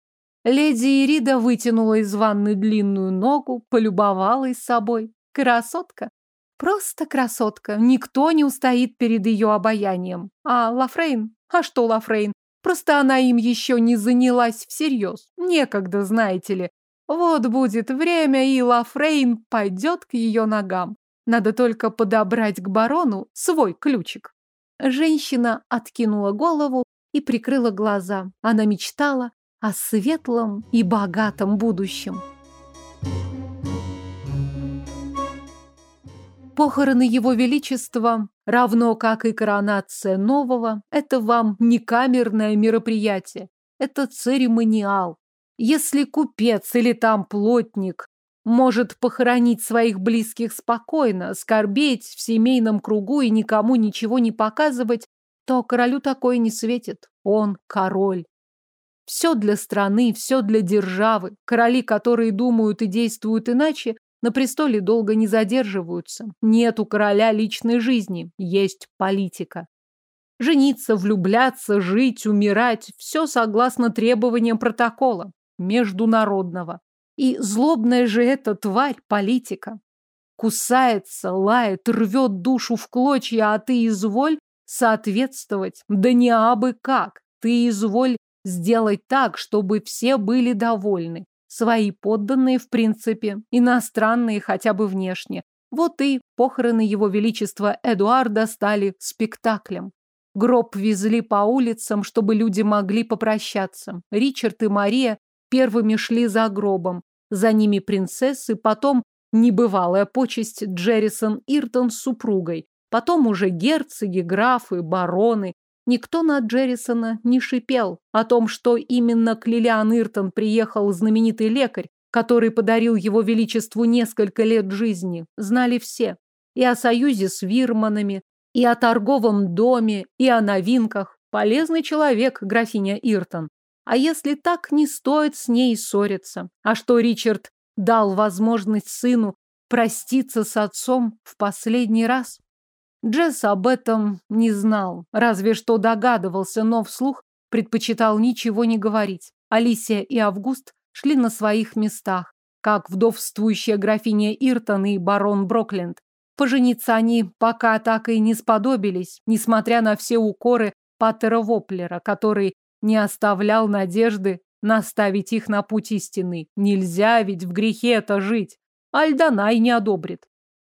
Леди Ирида вытянула из ванны длинную ногу, полюбовалась собой. Красотка. Просто красотка. Никто не устоит перед ее обаянием. А Лафрейн? А что Лафрейн? Просто она им еще не занялась всерьез. Некогда, знаете ли. Вот будет время, и Лафрейн падет к ее ногам. Надо только подобрать к барону свой ключик. Женщина откинула голову и прикрыла глаза. Она мечтала о светлом и богатом будущем. Похороны Его Величества, равно как и коронация нового, это вам не камерное мероприятие, это церемониал. Если купец или там плотник может похоронить своих близких спокойно, скорбеть в семейном кругу и никому ничего не показывать, то королю такое не светит. Он король. Все для страны, все для державы. Короли, которые думают и действуют иначе, На престоле долго не задерживаются. Нет у короля личной жизни, есть политика. Жениться, влюбляться, жить, умирать – все согласно требованиям протокола, международного. И злобная же эта тварь – политика. Кусается, лает, рвет душу в клочья, а ты изволь соответствовать. Да не абы как. Ты изволь сделать так, чтобы все были довольны. Свои подданные, в принципе, иностранные хотя бы внешне. Вот и похороны его величества Эдуарда стали спектаклем. Гроб везли по улицам, чтобы люди могли попрощаться. Ричард и Мария первыми шли за гробом. За ними принцессы, потом небывалая почесть Джеррисон Иртон с супругой. Потом уже герцоги, графы, бароны, Никто на Джеррисона не шипел о том, что именно к Лилиан Иртон приехал знаменитый лекарь, который подарил его величеству несколько лет жизни. Знали все. И о союзе с Вирманами, и о торговом доме, и о новинках. Полезный человек, графиня Иртон. А если так, не стоит с ней ссориться. А что Ричард дал возможность сыну проститься с отцом в последний раз? Джесс об этом не знал, разве что догадывался, но вслух предпочитал ничего не говорить. Алисия и Август шли на своих местах, как вдовствующая графиня Иртон и барон Брокленд. Пожениться они пока так и не сподобились, несмотря на все укоры Паттера Воплера, который не оставлял надежды наставить их на путь истины. Нельзя ведь в грехе это жить. Альданай не одобрит.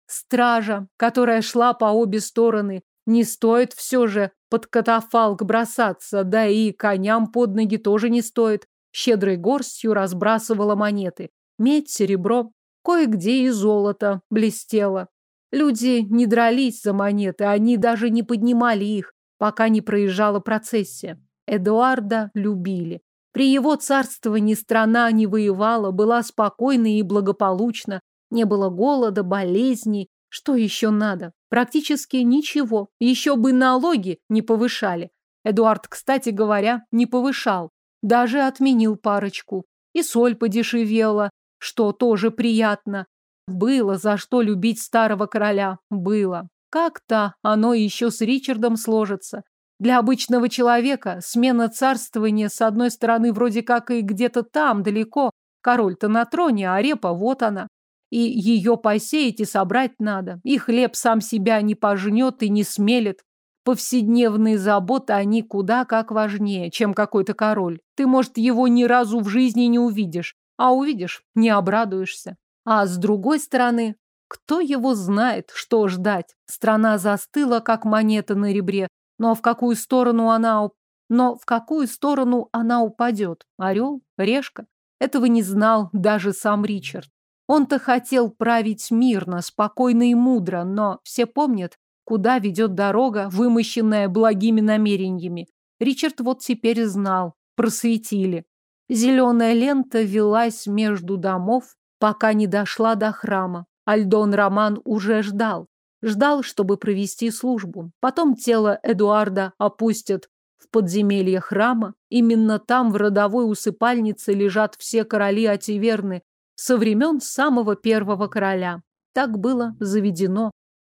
Стража, которая шла по обе стороны, не стоит все же под катафалк бросаться, да и коням под ноги тоже не стоит. Щедрой горстью разбрасывала монеты. Медь, серебро, кое-где и золото блестело. Люди не дрались за монеты, они даже не поднимали их, пока не проезжала процессия. Эдуарда любили. При его царствовании страна не воевала, была спокойна и благополучна, не было голода, болезней. Что еще надо? Практически ничего. Еще бы налоги не повышали. Эдуард, кстати говоря, не повышал. Даже отменил парочку. И соль подешевела, что тоже приятно. Было за что любить старого короля. Было. Как-то оно еще с Ричардом сложится. Для обычного человека смена царствования с одной стороны вроде как и где-то там, далеко. Король-то на троне, а репа вот она и ее посеять и собрать надо. И хлеб сам себя не пожнет и не смелит. Повседневные заботы, они куда как важнее, чем какой-то король. Ты, может, его ни разу в жизни не увидишь, а увидишь, не обрадуешься. А с другой стороны, кто его знает, что ждать? Страна застыла, как монета на ребре, но в какую сторону она но в какую сторону она упадет? Орел? Решка? Этого не знал даже сам Ричард. Он-то хотел править мирно, спокойно и мудро, но все помнят, куда ведет дорога, вымощенная благими намерениями. Ричард вот теперь знал, просветили. Зеленая лента велась между домов, пока не дошла до храма. Альдон Роман уже ждал. Ждал, чтобы провести службу. Потом тело Эдуарда опустят в подземелье храма. Именно там, в родовой усыпальнице, лежат все короли Ативерны, со времен самого первого короля. Так было заведено,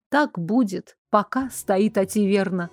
так будет, пока стоит Ативерна.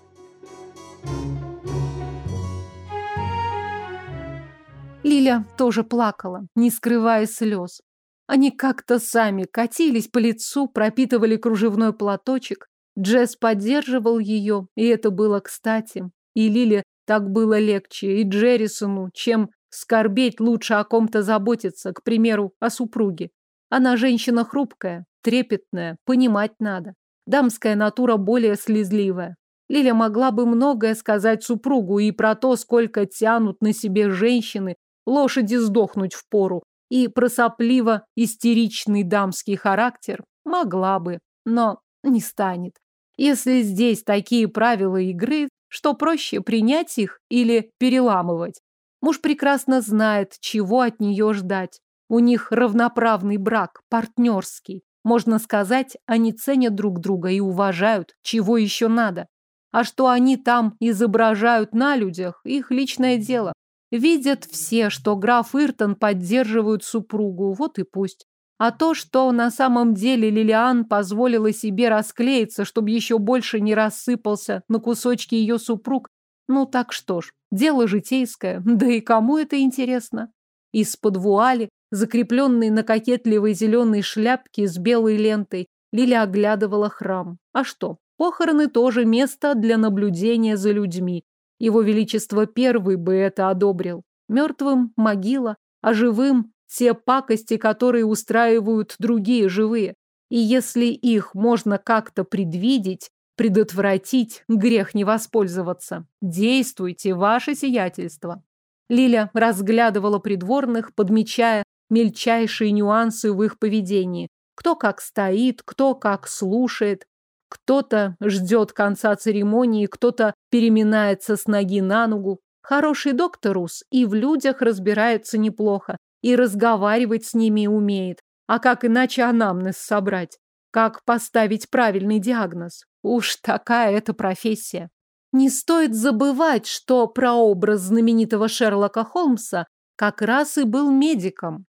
Лиля тоже плакала, не скрывая слез. Они как-то сами катились по лицу, пропитывали кружевной платочек. Джесс поддерживал ее, и это было кстати. И Лиле так было легче, и Джеррисону, чем Скорбеть лучше о ком-то заботиться, к примеру, о супруге. Она женщина хрупкая, трепетная, понимать надо. Дамская натура более слезливая. Лиля могла бы многое сказать супругу и про то, сколько тянут на себе женщины, лошади сдохнуть в пору, и про сопливо-истеричный дамский характер могла бы, но не станет. Если здесь такие правила игры, что проще принять их или переламывать? Муж прекрасно знает, чего от нее ждать. У них равноправный брак, партнерский. Можно сказать, они ценят друг друга и уважают, чего еще надо. А что они там изображают на людях, их личное дело. Видят все, что граф Иртон поддерживает супругу, вот и пусть. А то, что на самом деле Лилиан позволила себе расклеиться, чтобы еще больше не рассыпался на кусочки ее супруг, ну так что ж, дело житейское, да и кому это интересно? Из-под вуали, закрепленной на кокетливой зеленой шляпке с белой лентой, Лиля оглядывала храм. А что, похороны тоже место для наблюдения за людьми. Его Величество Первый бы это одобрил. Мертвым – могила, а живым те пакости, которые устраивают другие живые. И если их можно как-то предвидеть, предотвратить, грех не воспользоваться. Действуйте, ваше сиятельство. Лиля разглядывала придворных, подмечая мельчайшие нюансы в их поведении. Кто как стоит, кто как слушает. Кто-то ждет конца церемонии, кто-то переминается с ноги на ногу. Хороший докторус и в людях разбирается неплохо, и разговаривать с ними умеет. А как иначе анамнез собрать? Как поставить правильный диагноз? Уж такая это профессия. Не стоит забывать, что прообраз знаменитого Шерлока Холмса как раз и был медиком.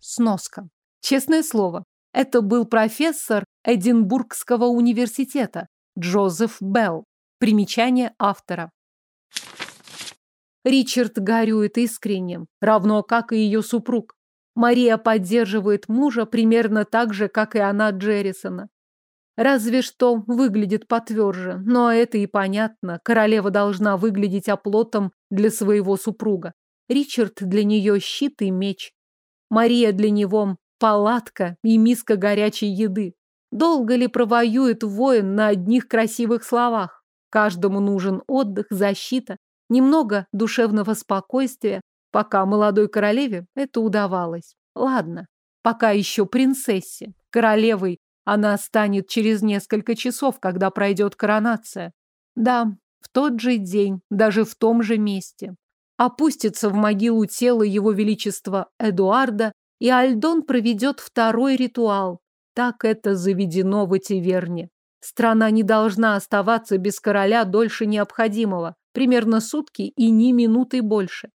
Сноска. Честное слово, это был профессор Эдинбургского университета Джозеф Белл. Примечание автора. Ричард горюет искренне, равно как и ее супруг. Мария поддерживает мужа примерно так же, как и она Джеррисона. Разве что выглядит потверже, но это и понятно. Королева должна выглядеть оплотом для своего супруга. Ричард для нее щит и меч. Мария для него палатка и миска горячей еды. Долго ли провоюет воин на одних красивых словах? Каждому нужен отдых, защита, Немного душевного спокойствия, пока молодой королеве это удавалось. Ладно, пока еще принцессе. Королевой она станет через несколько часов, когда пройдет коронация. Да, в тот же день, даже в том же месте. Опустится в могилу тело его величества Эдуарда, и Альдон проведет второй ритуал. Так это заведено в Этиверне. Страна не должна оставаться без короля дольше необходимого. Примерно сутки и ни минуты больше.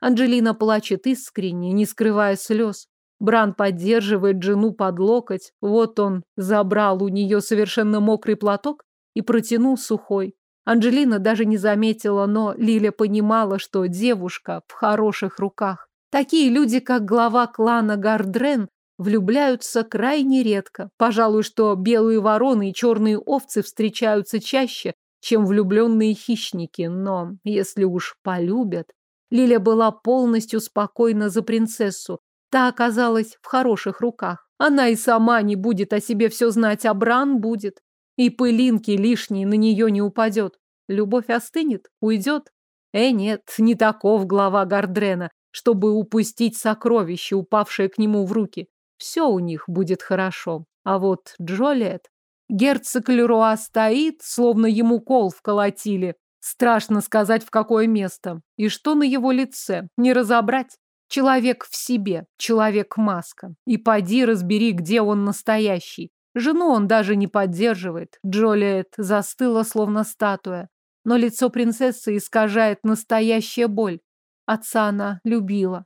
Анджелина плачет искренне, не скрывая слез. Бран поддерживает жену под локоть. Вот он забрал у нее совершенно мокрый платок и протянул сухой. Анджелина даже не заметила, но Лиля понимала, что девушка в хороших руках. Такие люди, как глава клана Гардрен, влюбляются крайне редко. Пожалуй, что белые вороны и черные овцы встречаются чаще, чем влюбленные хищники, но если уж полюбят... Лиля была полностью спокойна за принцессу. Та оказалась в хороших руках. Она и сама не будет о себе все знать, а Бран будет. И пылинки лишние на нее не упадет. Любовь остынет, уйдет. Э, нет, не таков глава Гардрена, чтобы упустить сокровище, упавшее к нему в руки. Все у них будет хорошо. А вот Джолиет... Герцог Леруа стоит, словно ему кол вколотили. Страшно сказать, в какое место. И что на его лице. Не разобрать. Человек в себе, человек-маска. И поди разбери, где он настоящий. Жену он даже не поддерживает. Джолиет застыла, словно статуя. Но лицо принцессы искажает настоящая боль. Отца она любила.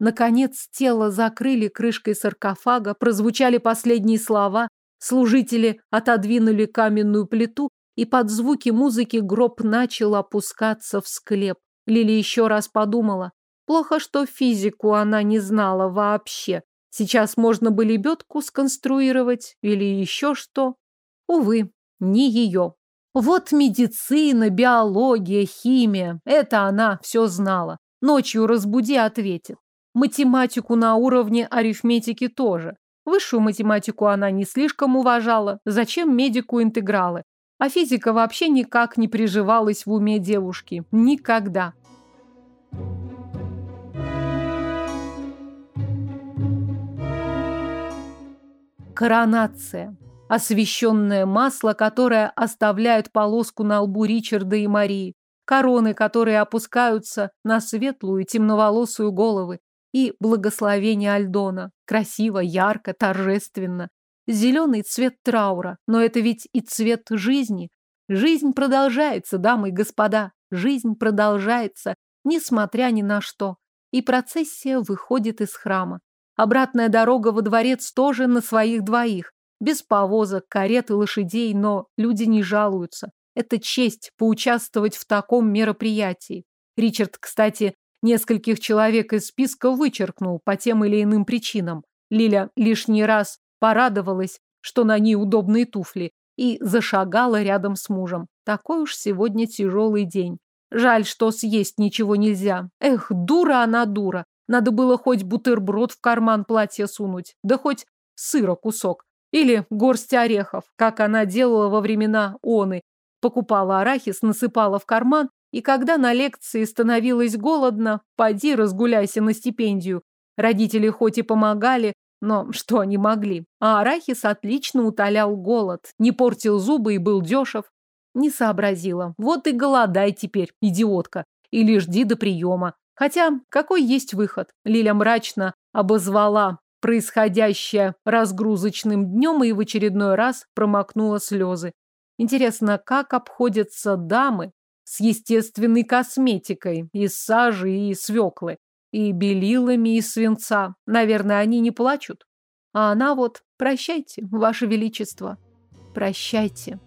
Наконец тело закрыли крышкой саркофага, прозвучали последние слова, Служители отодвинули каменную плиту, и под звуки музыки гроб начал опускаться в склеп. Лили еще раз подумала. Плохо, что физику она не знала вообще. Сейчас можно бы лебедку сконструировать или еще что. Увы, не ее. Вот медицина, биология, химия. Это она все знала. Ночью разбуди, ответит. Математику на уровне арифметики тоже. Высшую математику она не слишком уважала. Зачем медику интегралы? А физика вообще никак не приживалась в уме девушки. Никогда. Коронация. Освещенное масло, которое оставляет полоску на лбу Ричарда и Марии. Короны, которые опускаются на светлую темноволосую головы и благословение Альдона. Красиво, ярко, торжественно. Зеленый цвет траура, но это ведь и цвет жизни. Жизнь продолжается, дамы и господа. Жизнь продолжается, несмотря ни на что. И процессия выходит из храма. Обратная дорога во дворец тоже на своих двоих. Без повозок, карет и лошадей, но люди не жалуются. Это честь поучаствовать в таком мероприятии. Ричард, кстати, нескольких человек из списка вычеркнул по тем или иным причинам. Лиля лишний раз порадовалась, что на ней удобные туфли, и зашагала рядом с мужем. Такой уж сегодня тяжелый день. Жаль, что съесть ничего нельзя. Эх, дура она дура. Надо было хоть бутерброд в карман платья сунуть, да хоть сыра кусок. Или горсть орехов, как она делала во времена Оны. Покупала арахис, насыпала в карман, и когда на лекции становилось голодно, поди разгуляйся на стипендию. Родители хоть и помогали, но что они могли? А арахис отлично утолял голод, не портил зубы и был дешев. Не сообразила. Вот и голодай теперь, идиотка. Или жди до приема. Хотя, какой есть выход? Лиля мрачно обозвала происходящее разгрузочным днем и в очередной раз промокнула слезы. Интересно, как обходятся дамы с естественной косметикой из сажи и свеклы, и белилами из свинца? Наверное, они не плачут. А она вот, прощайте, ваше величество, прощайте.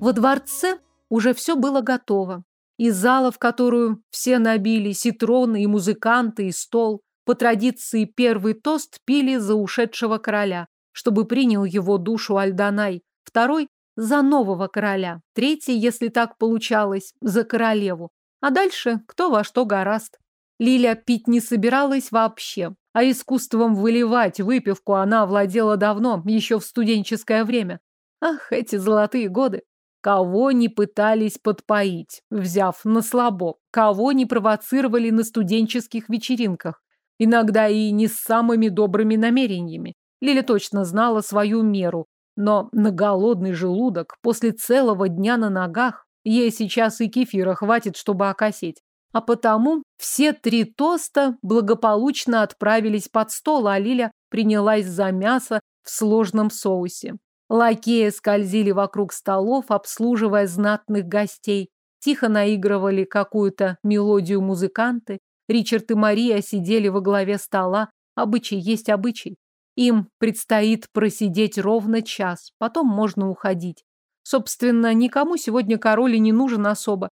Во дворце уже все было готово. И зала, в которую все набились, и троны, и музыканты, и стол. По традиции первый тост пили за ушедшего короля, чтобы принял его душу Альданай. Второй – за нового короля. Третий, если так получалось, за королеву. А дальше кто во что гораст. Лиля пить не собиралась вообще, а искусством выливать выпивку она владела давно, еще в студенческое время. Ах, эти золотые годы. Кого не пытались подпоить, взяв на слабо, кого не провоцировали на студенческих вечеринках, иногда и не с самыми добрыми намерениями. Лиля точно знала свою меру, но на голодный желудок после целого дня на ногах ей сейчас и кефира хватит, чтобы окосить. А потому все три тоста благополучно отправились под стол, а Лиля принялась за мясо в сложном соусе. Лакеи скользили вокруг столов, обслуживая знатных гостей. Тихо наигрывали какую-то мелодию музыканты. Ричард и Мария сидели во главе стола. Обычай есть обычай. Им предстоит просидеть ровно час, потом можно уходить. Собственно, никому сегодня король и не нужен особо.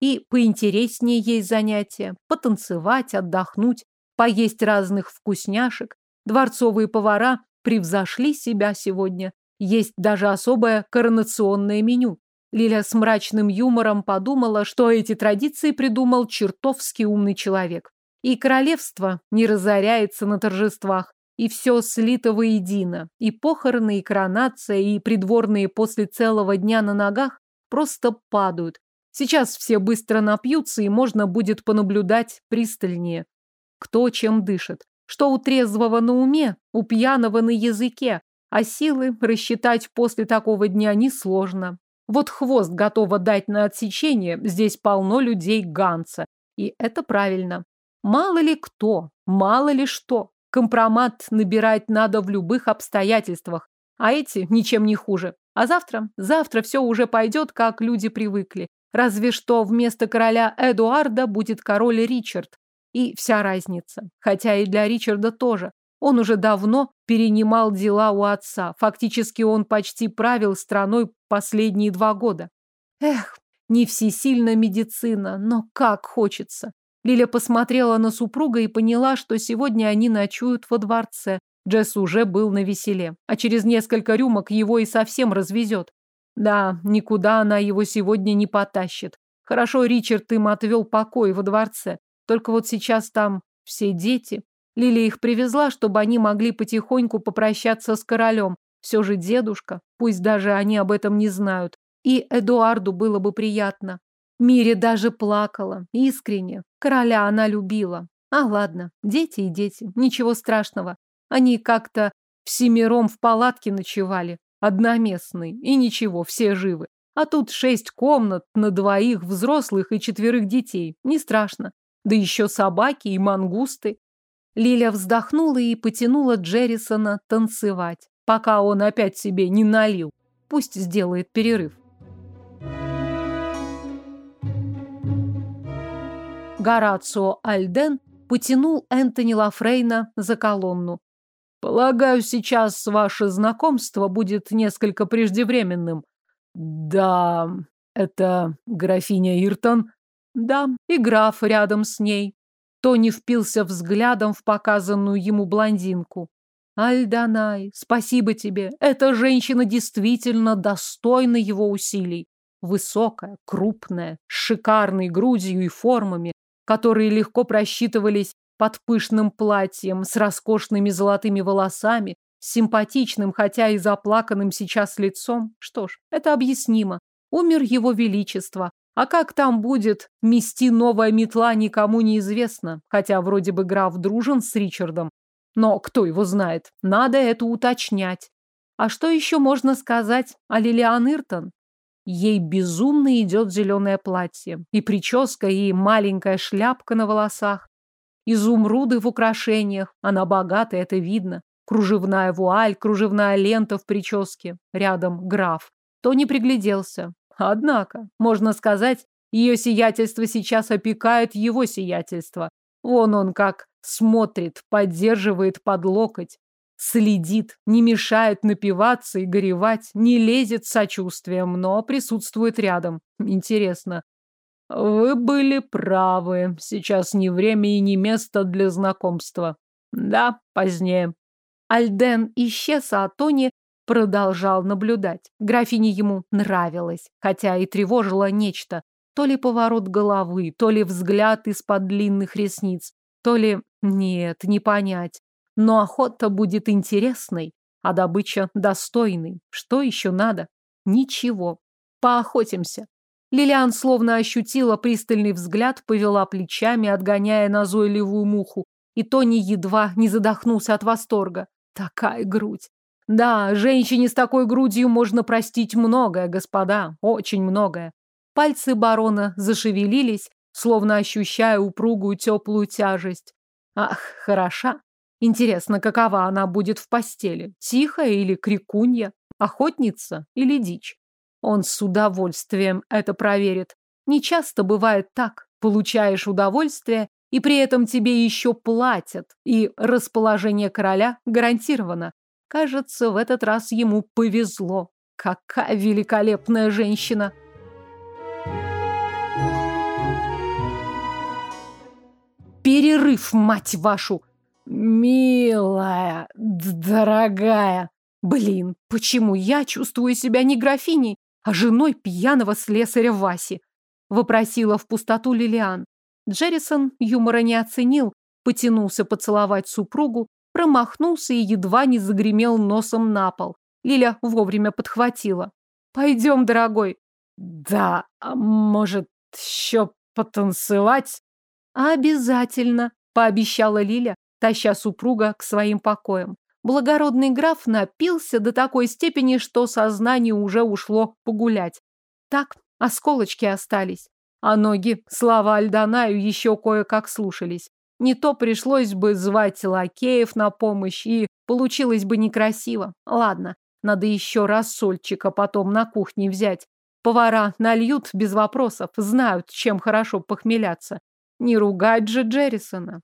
И поинтереснее есть занятия. Потанцевать, отдохнуть, поесть разных вкусняшек. Дворцовые повара превзошли себя сегодня. Есть даже особое коронационное меню. Лиля с мрачным юмором подумала, что эти традиции придумал чертовски умный человек. И королевство не разоряется на торжествах, и все слито воедино. И похороны, и коронация, и придворные после целого дня на ногах просто падают. Сейчас все быстро напьются, и можно будет понаблюдать пристальнее. Кто чем дышит. Что у трезвого на уме, у пьяного на языке, а силы рассчитать после такого дня несложно. Вот хвост готова дать на отсечение, здесь полно людей Ганса. И это правильно. Мало ли кто, мало ли что. Компромат набирать надо в любых обстоятельствах, а эти ничем не хуже. А завтра? Завтра все уже пойдет, как люди привыкли. Разве что вместо короля Эдуарда будет король Ричард. И вся разница. Хотя и для Ричарда тоже. Он уже давно перенимал дела у отца. Фактически он почти правил страной последние два года. Эх, не всесильна медицина, но как хочется. Лиля посмотрела на супруга и поняла, что сегодня они ночуют во дворце. Джесс уже был на веселе, а через несколько рюмок его и совсем развезет. Да, никуда она его сегодня не потащит. Хорошо Ричард им отвел покой во дворце. Только вот сейчас там все дети. Лилия их привезла, чтобы они могли потихоньку попрощаться с королем. Все же дедушка, пусть даже они об этом не знают. И Эдуарду было бы приятно. Мире даже плакала, искренне. Короля она любила. А ладно, дети и дети, ничего страшного. Они как-то всемиром в палатке ночевали, одноместные, и ничего, все живы. А тут шесть комнат на двоих взрослых и четверых детей, не страшно. Да еще собаки и мангусты. Лиля вздохнула и потянула Джеррисона танцевать, пока он опять себе не налил. Пусть сделает перерыв. Горацио Альден потянул Энтони Лафрейна за колонну. Полагаю, сейчас ваше знакомство будет несколько преждевременным. Да, это графиня Иртон. Да, и граф рядом с ней. Тони впился взглядом в показанную ему блондинку. Альданай, спасибо тебе. Эта женщина действительно достойна его усилий. Высокая, крупная, с шикарной грудью и формами, которые легко просчитывались под пышным платьем, с роскошными золотыми волосами, с симпатичным, хотя и заплаканным сейчас лицом. Что ж, это объяснимо. Умер его величество. А как там будет мести новая метла, никому не известно, хотя вроде бы граф дружен с Ричардом. Но кто его знает? Надо это уточнять. А что еще можно сказать о Лилиан Иртон? Ей безумно идет зеленое платье. И прическа, и маленькая шляпка на волосах. Изумруды в украшениях. Она богата, это видно. Кружевная вуаль, кружевная лента в прическе. Рядом граф. То не пригляделся. Однако, можно сказать, ее сиятельство сейчас опекает его сиятельство. Вон он как смотрит, поддерживает под локоть. Следит, не мешает напиваться и горевать, не лезет сочувствием, но присутствует рядом. Интересно. Вы были правы. Сейчас не время и не место для знакомства. Да, позднее. Альден исчез, а Тони продолжал наблюдать. Графине ему нравилось, хотя и тревожило нечто. То ли поворот головы, то ли взгляд из-под длинных ресниц, то ли... Нет, не понять. Но охота будет интересной, а добыча достойной. Что еще надо? Ничего. Поохотимся. Лилиан словно ощутила пристальный взгляд, повела плечами, отгоняя назойливую муху, и Тони едва не задохнулся от восторга. Такая грудь. Да, женщине с такой грудью можно простить многое, господа, очень многое. Пальцы барона зашевелились, словно ощущая упругую теплую тяжесть. Ах, хороша. Интересно, какова она будет в постели? Тихая или крикунья? Охотница или дичь? Он с удовольствием это проверит. Не часто бывает так. Получаешь удовольствие, и при этом тебе еще платят, и расположение короля гарантировано. Кажется, в этот раз ему повезло. Какая великолепная женщина! Перерыв, мать вашу! Милая, дорогая. Блин, почему я чувствую себя не графиней, а женой пьяного слесаря Васи? Вопросила в пустоту Лилиан. Джеррисон юмора не оценил, потянулся поцеловать супругу, промахнулся и едва не загремел носом на пол. Лиля вовремя подхватила. «Пойдем, дорогой». «Да, а может, еще потанцевать?» «Обязательно», — пообещала Лиля, таща супруга к своим покоям. Благородный граф напился до такой степени, что сознание уже ушло погулять. Так, осколочки остались. А ноги, слава Альданаю, еще кое-как слушались. Не то пришлось бы звать лакеев на помощь, и получилось бы некрасиво. Ладно, надо еще раз сольчика потом на кухне взять. Повара нальют без вопросов, знают, чем хорошо похмеляться. Не ругать же Джеррисона.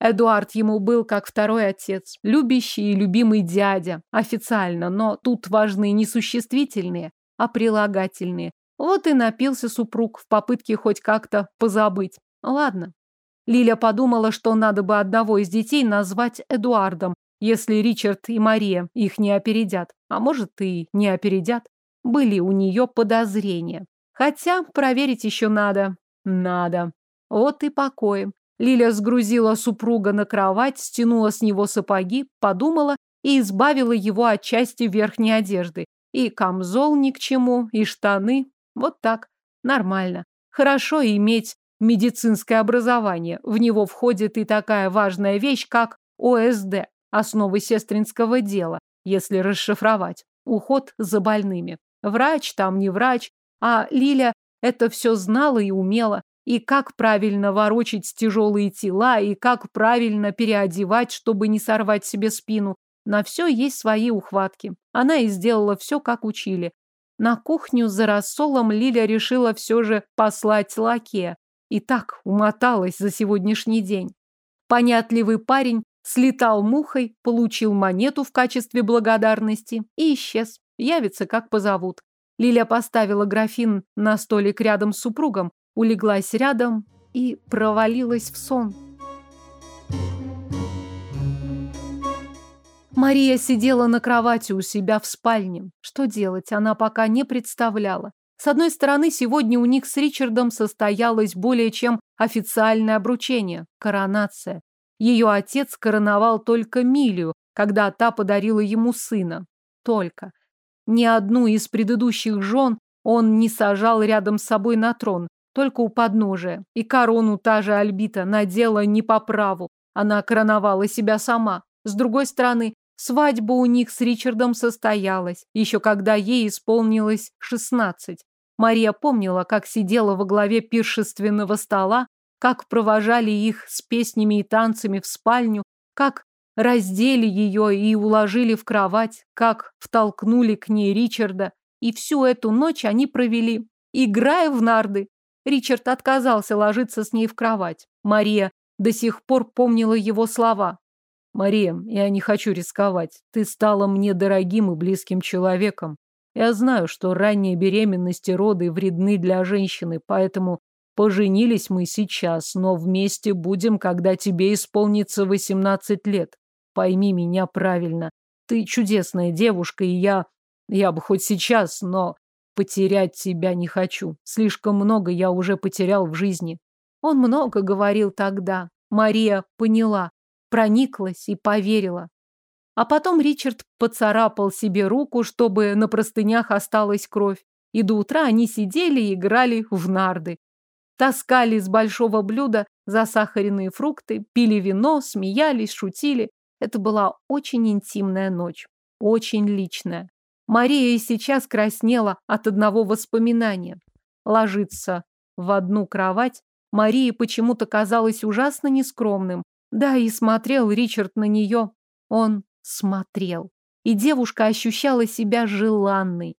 Эдуард ему был как второй отец, любящий и любимый дядя, официально, но тут важны не существительные, а прилагательные. Вот и напился супруг в попытке хоть как-то позабыть. Ладно. Лиля подумала, что надо бы одного из детей назвать Эдуардом, если Ричард и Мария их не опередят. А может, и не опередят. Были у нее подозрения. Хотя проверить еще надо. Надо. Вот и покоим. Лиля сгрузила супруга на кровать, стянула с него сапоги, подумала и избавила его от части верхней одежды. И камзол ни к чему, и штаны. Вот так. Нормально. Хорошо иметь медицинское образование. В него входит и такая важная вещь, как ОСД, основы сестринского дела, если расшифровать. Уход за больными. Врач там не врач, а Лиля это все знала и умела и как правильно ворочить тяжелые тела, и как правильно переодевать, чтобы не сорвать себе спину. На все есть свои ухватки. Она и сделала все, как учили. На кухню за рассолом Лиля решила все же послать лаке. И так умоталась за сегодняшний день. Понятливый парень слетал мухой, получил монету в качестве благодарности и исчез. Явится, как позовут. Лиля поставила графин на столик рядом с супругом, улеглась рядом и провалилась в сон. Мария сидела на кровати у себя в спальне. Что делать, она пока не представляла. С одной стороны, сегодня у них с Ричардом состоялось более чем официальное обручение – коронация. Ее отец короновал только Милию, когда та подарила ему сына. Только. Ни одну из предыдущих жен он не сажал рядом с собой на трон, только у подножия. И корону та же Альбита надела не по праву. Она короновала себя сама. С другой стороны, свадьба у них с Ричардом состоялась, еще когда ей исполнилось шестнадцать. Мария помнила, как сидела во главе пиршественного стола, как провожали их с песнями и танцами в спальню, как раздели ее и уложили в кровать, как втолкнули к ней Ричарда. И всю эту ночь они провели, играя в нарды. Ричард отказался ложиться с ней в кровать. Мария до сих пор помнила его слова. «Мария, я не хочу рисковать. Ты стала мне дорогим и близким человеком. Я знаю, что ранние беременности роды вредны для женщины, поэтому Поженились мы сейчас, но вместе будем, когда тебе исполнится 18 лет. Пойми меня правильно. Ты чудесная девушка, и я... Я бы хоть сейчас, но потерять тебя не хочу. Слишком много я уже потерял в жизни. Он много говорил тогда. Мария поняла, прониклась и поверила. А потом Ричард поцарапал себе руку, чтобы на простынях осталась кровь. И до утра они сидели и играли в нарды таскали из большого блюда засахаренные фрукты, пили вино, смеялись, шутили. Это была очень интимная ночь, очень личная. Мария и сейчас краснела от одного воспоминания. Ложиться в одну кровать Марии почему-то казалось ужасно нескромным. Да, и смотрел Ричард на нее. Он смотрел. И девушка ощущала себя желанной,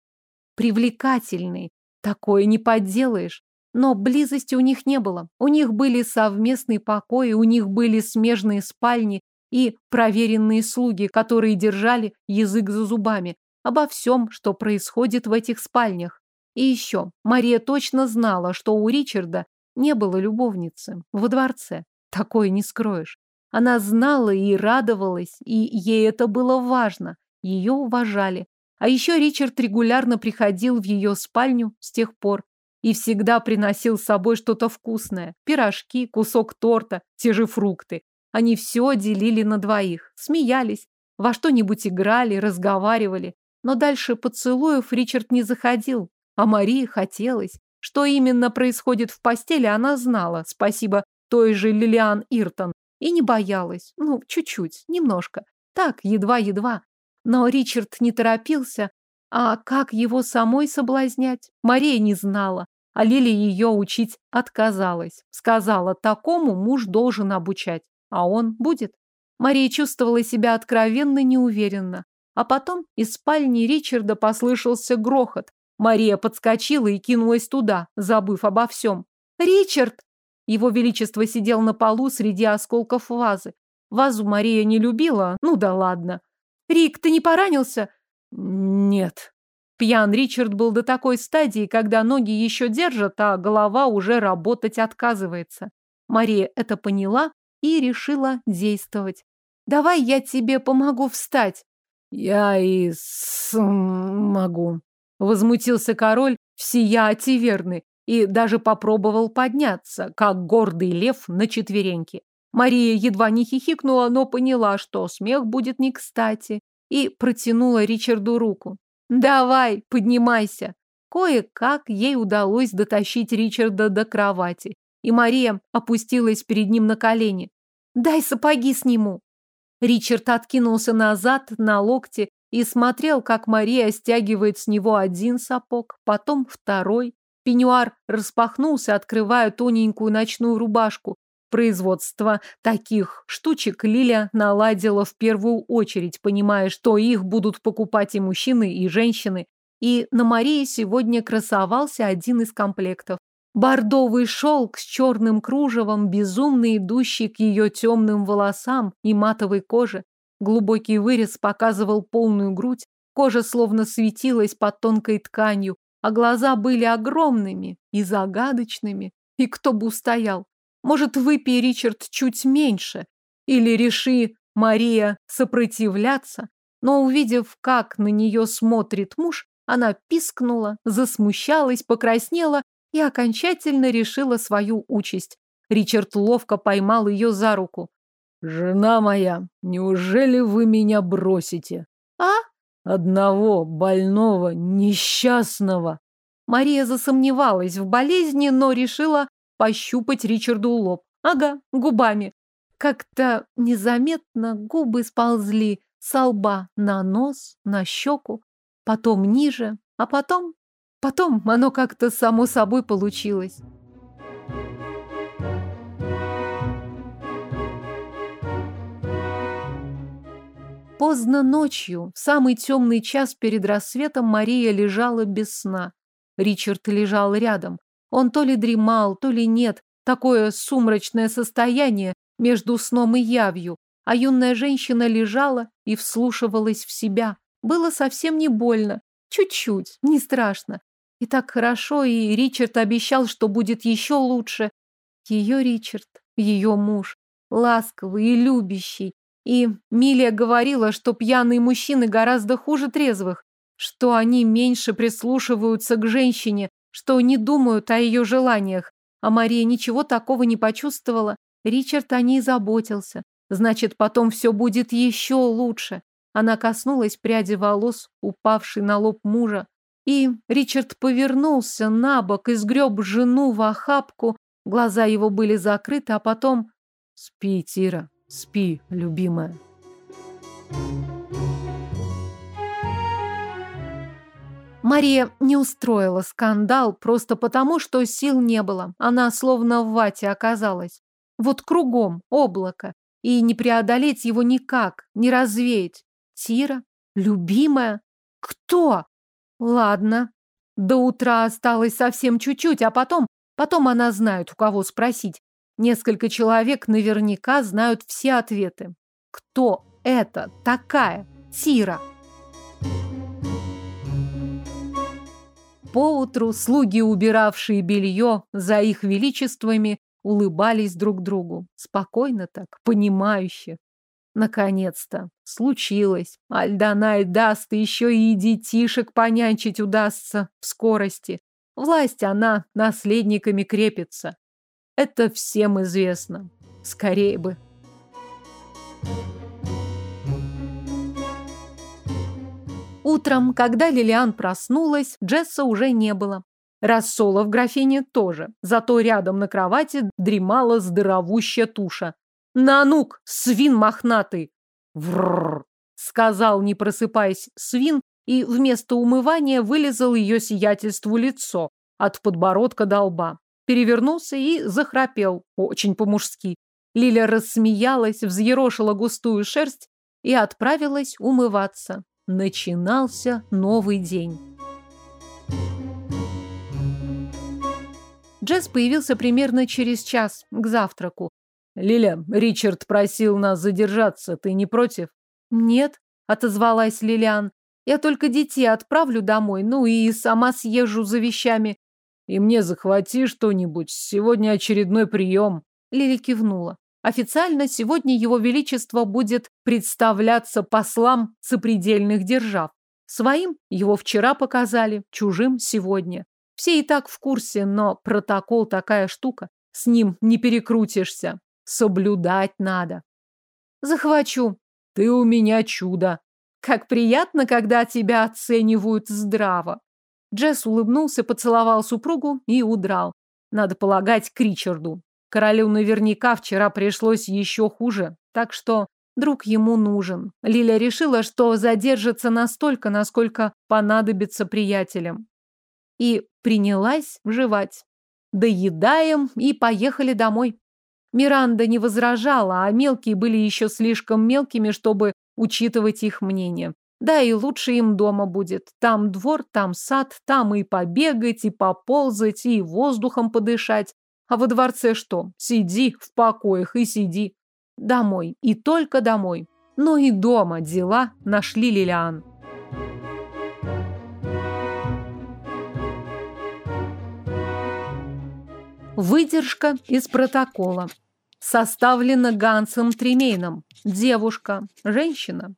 привлекательной. Такое не подделаешь. Но близости у них не было. У них были совместные покои, у них были смежные спальни и проверенные слуги, которые держали язык за зубами обо всем, что происходит в этих спальнях. И еще, Мария точно знала, что у Ричарда не было любовницы во дворце. Такое не скроешь. Она знала и радовалась, и ей это было важно. Ее уважали. А еще Ричард регулярно приходил в ее спальню с тех пор, и всегда приносил с собой что-то вкусное. Пирожки, кусок торта, те же фрукты. Они все делили на двоих, смеялись, во что-нибудь играли, разговаривали. Но дальше поцелуев Ричард не заходил, а Марии хотелось. Что именно происходит в постели, она знала, спасибо той же Лилиан Иртон, и не боялась. Ну, чуть-чуть, немножко. Так, едва-едва. Но Ричард не торопился, а как его самой соблазнять? Мария не знала, а Лили ее учить отказалась. Сказала, такому муж должен обучать, а он будет. Мария чувствовала себя откровенно неуверенно. А потом из спальни Ричарда послышался грохот. Мария подскочила и кинулась туда, забыв обо всем. «Ричард!» Его Величество сидел на полу среди осколков вазы. Вазу Мария не любила, ну да ладно. «Рик, ты не поранился?» Нет. Пьян Ричард был до такой стадии, когда ноги еще держат, а голова уже работать отказывается. Мария это поняла и решила действовать. «Давай я тебе помогу встать». «Я и могу», — возмутился король всея Тиверны и даже попробовал подняться, как гордый лев на четвереньки. Мария едва не хихикнула, но поняла, что смех будет не кстати, и протянула Ричарду руку. «Давай, поднимайся!» Кое-как ей удалось дотащить Ричарда до кровати, и Мария опустилась перед ним на колени. «Дай сапоги сниму!» Ричард откинулся назад на локте и смотрел, как Мария стягивает с него один сапог, потом второй. Пеньюар распахнулся, открывая тоненькую ночную рубашку, Производство таких штучек Лиля наладила в первую очередь, понимая, что их будут покупать и мужчины, и женщины. И на Марии сегодня красовался один из комплектов. Бордовый шелк с черным кружевом, безумно идущий к ее темным волосам и матовой коже. Глубокий вырез показывал полную грудь, кожа словно светилась под тонкой тканью, а глаза были огромными и загадочными. И кто бы устоял? Может, выпей, Ричард, чуть меньше? Или реши, Мария, сопротивляться? Но увидев, как на нее смотрит муж, она пискнула, засмущалась, покраснела и окончательно решила свою участь. Ричард ловко поймал ее за руку. «Жена моя, неужели вы меня бросите?» «А?» «Одного больного, несчастного». Мария засомневалась в болезни, но решила пощупать Ричарду лоб. Ага, губами. Как-то незаметно губы сползли с лба на нос, на щеку, потом ниже, а потом... Потом оно как-то само собой получилось. Поздно ночью, в самый темный час перед рассветом, Мария лежала без сна. Ричард лежал рядом. Он то ли дремал, то ли нет. Такое сумрачное состояние между сном и явью. А юная женщина лежала и вслушивалась в себя. Было совсем не больно. Чуть-чуть, не страшно. И так хорошо, и Ричард обещал, что будет еще лучше. Ее Ричард, ее муж, ласковый и любящий. И Милия говорила, что пьяные мужчины гораздо хуже трезвых, что они меньше прислушиваются к женщине, что не думают о ее желаниях. А Мария ничего такого не почувствовала. Ричард о ней заботился. Значит, потом все будет еще лучше. Она коснулась пряди волос, упавшей на лоб мужа. И Ричард повернулся на бок и сгреб жену в охапку. Глаза его были закрыты, а потом... «Спи, Тира, спи, любимая». Мария не устроила скандал просто потому, что сил не было. Она словно в вате оказалась. Вот кругом облако. И не преодолеть его никак, не развеять. Тира? Любимая? Кто? Ладно. До утра осталось совсем чуть-чуть, а потом... Потом она знает, у кого спросить. Несколько человек наверняка знают все ответы. Кто это такая Тира? Поутру слуги, убиравшие белье за их величествами, улыбались друг другу. Спокойно так, понимающе. Наконец-то. Случилось. Альданай даст, еще и детишек понянчить удастся в скорости. Власть она наследниками крепится. Это всем известно. Скорее бы. Утром, когда Лилиан проснулась, Джесса уже не было. Рассола в графине тоже, зато рядом на кровати дремала здоровущая туша. «Нанук, свин мохнатый!» «Врррр!» — сказал, не просыпаясь, свин, и вместо умывания вылезал ее сиятельству лицо от подбородка до лба. Перевернулся и захрапел, очень по-мужски. Лиля рассмеялась, взъерошила густую шерсть и отправилась умываться. Начинался новый день. Джесс появился примерно через час, к завтраку. «Лиля, Ричард просил нас задержаться, ты не против?» «Нет», — отозвалась Лилиан. «Я только детей отправлю домой, ну и сама съезжу за вещами». «И мне захвати что-нибудь, сегодня очередной прием». Лили кивнула. Официально сегодня его величество будет представляться послам сопредельных держав. Своим его вчера показали, чужим сегодня. Все и так в курсе, но протокол такая штука. С ним не перекрутишься. Соблюдать надо. Захвачу. Ты у меня чудо. Как приятно, когда тебя оценивают здраво. Джесс улыбнулся, поцеловал супругу и удрал. Надо полагать, к Ричарду. Королю наверняка вчера пришлось еще хуже, так что друг ему нужен. Лиля решила, что задержится настолько, насколько понадобится приятелям. И принялась жевать. Доедаем и поехали домой. Миранда не возражала, а мелкие были еще слишком мелкими, чтобы учитывать их мнение. Да и лучше им дома будет. Там двор, там сад, там и побегать, и поползать, и воздухом подышать. А во дворце что? Сиди в покоях и сиди. Домой. И только домой. Но и дома дела нашли Лилиан. Выдержка из протокола. Составлена Гансом Тремейном. Девушка, женщина.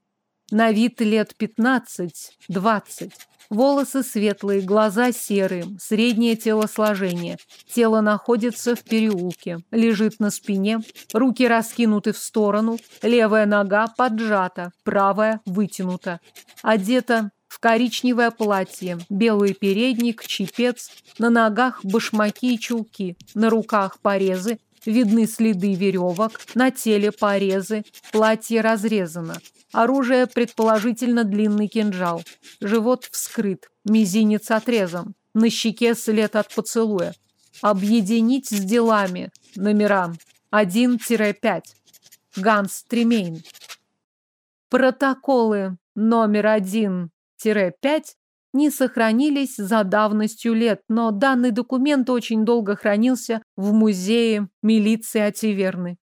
На вид лет 15-20. Волосы светлые, глаза серые, среднее телосложение. Тело находится в переулке, лежит на спине, руки раскинуты в сторону, левая нога поджата, правая вытянута. Одета в коричневое платье, белый передник, чепец, на ногах башмаки и чулки, на руках порезы, видны следы веревок, на теле порезы, платье разрезано. Оружие предположительно длинный кинжал. Живот вскрыт, мизинец отрезан, на щеке след от поцелуя. Объединить с делами. Номера 1-5. Ганс Тремейн. Протоколы номер 1 5 не сохранились за давностью лет, но данный документ очень долго хранился в музее милиции Ативерны.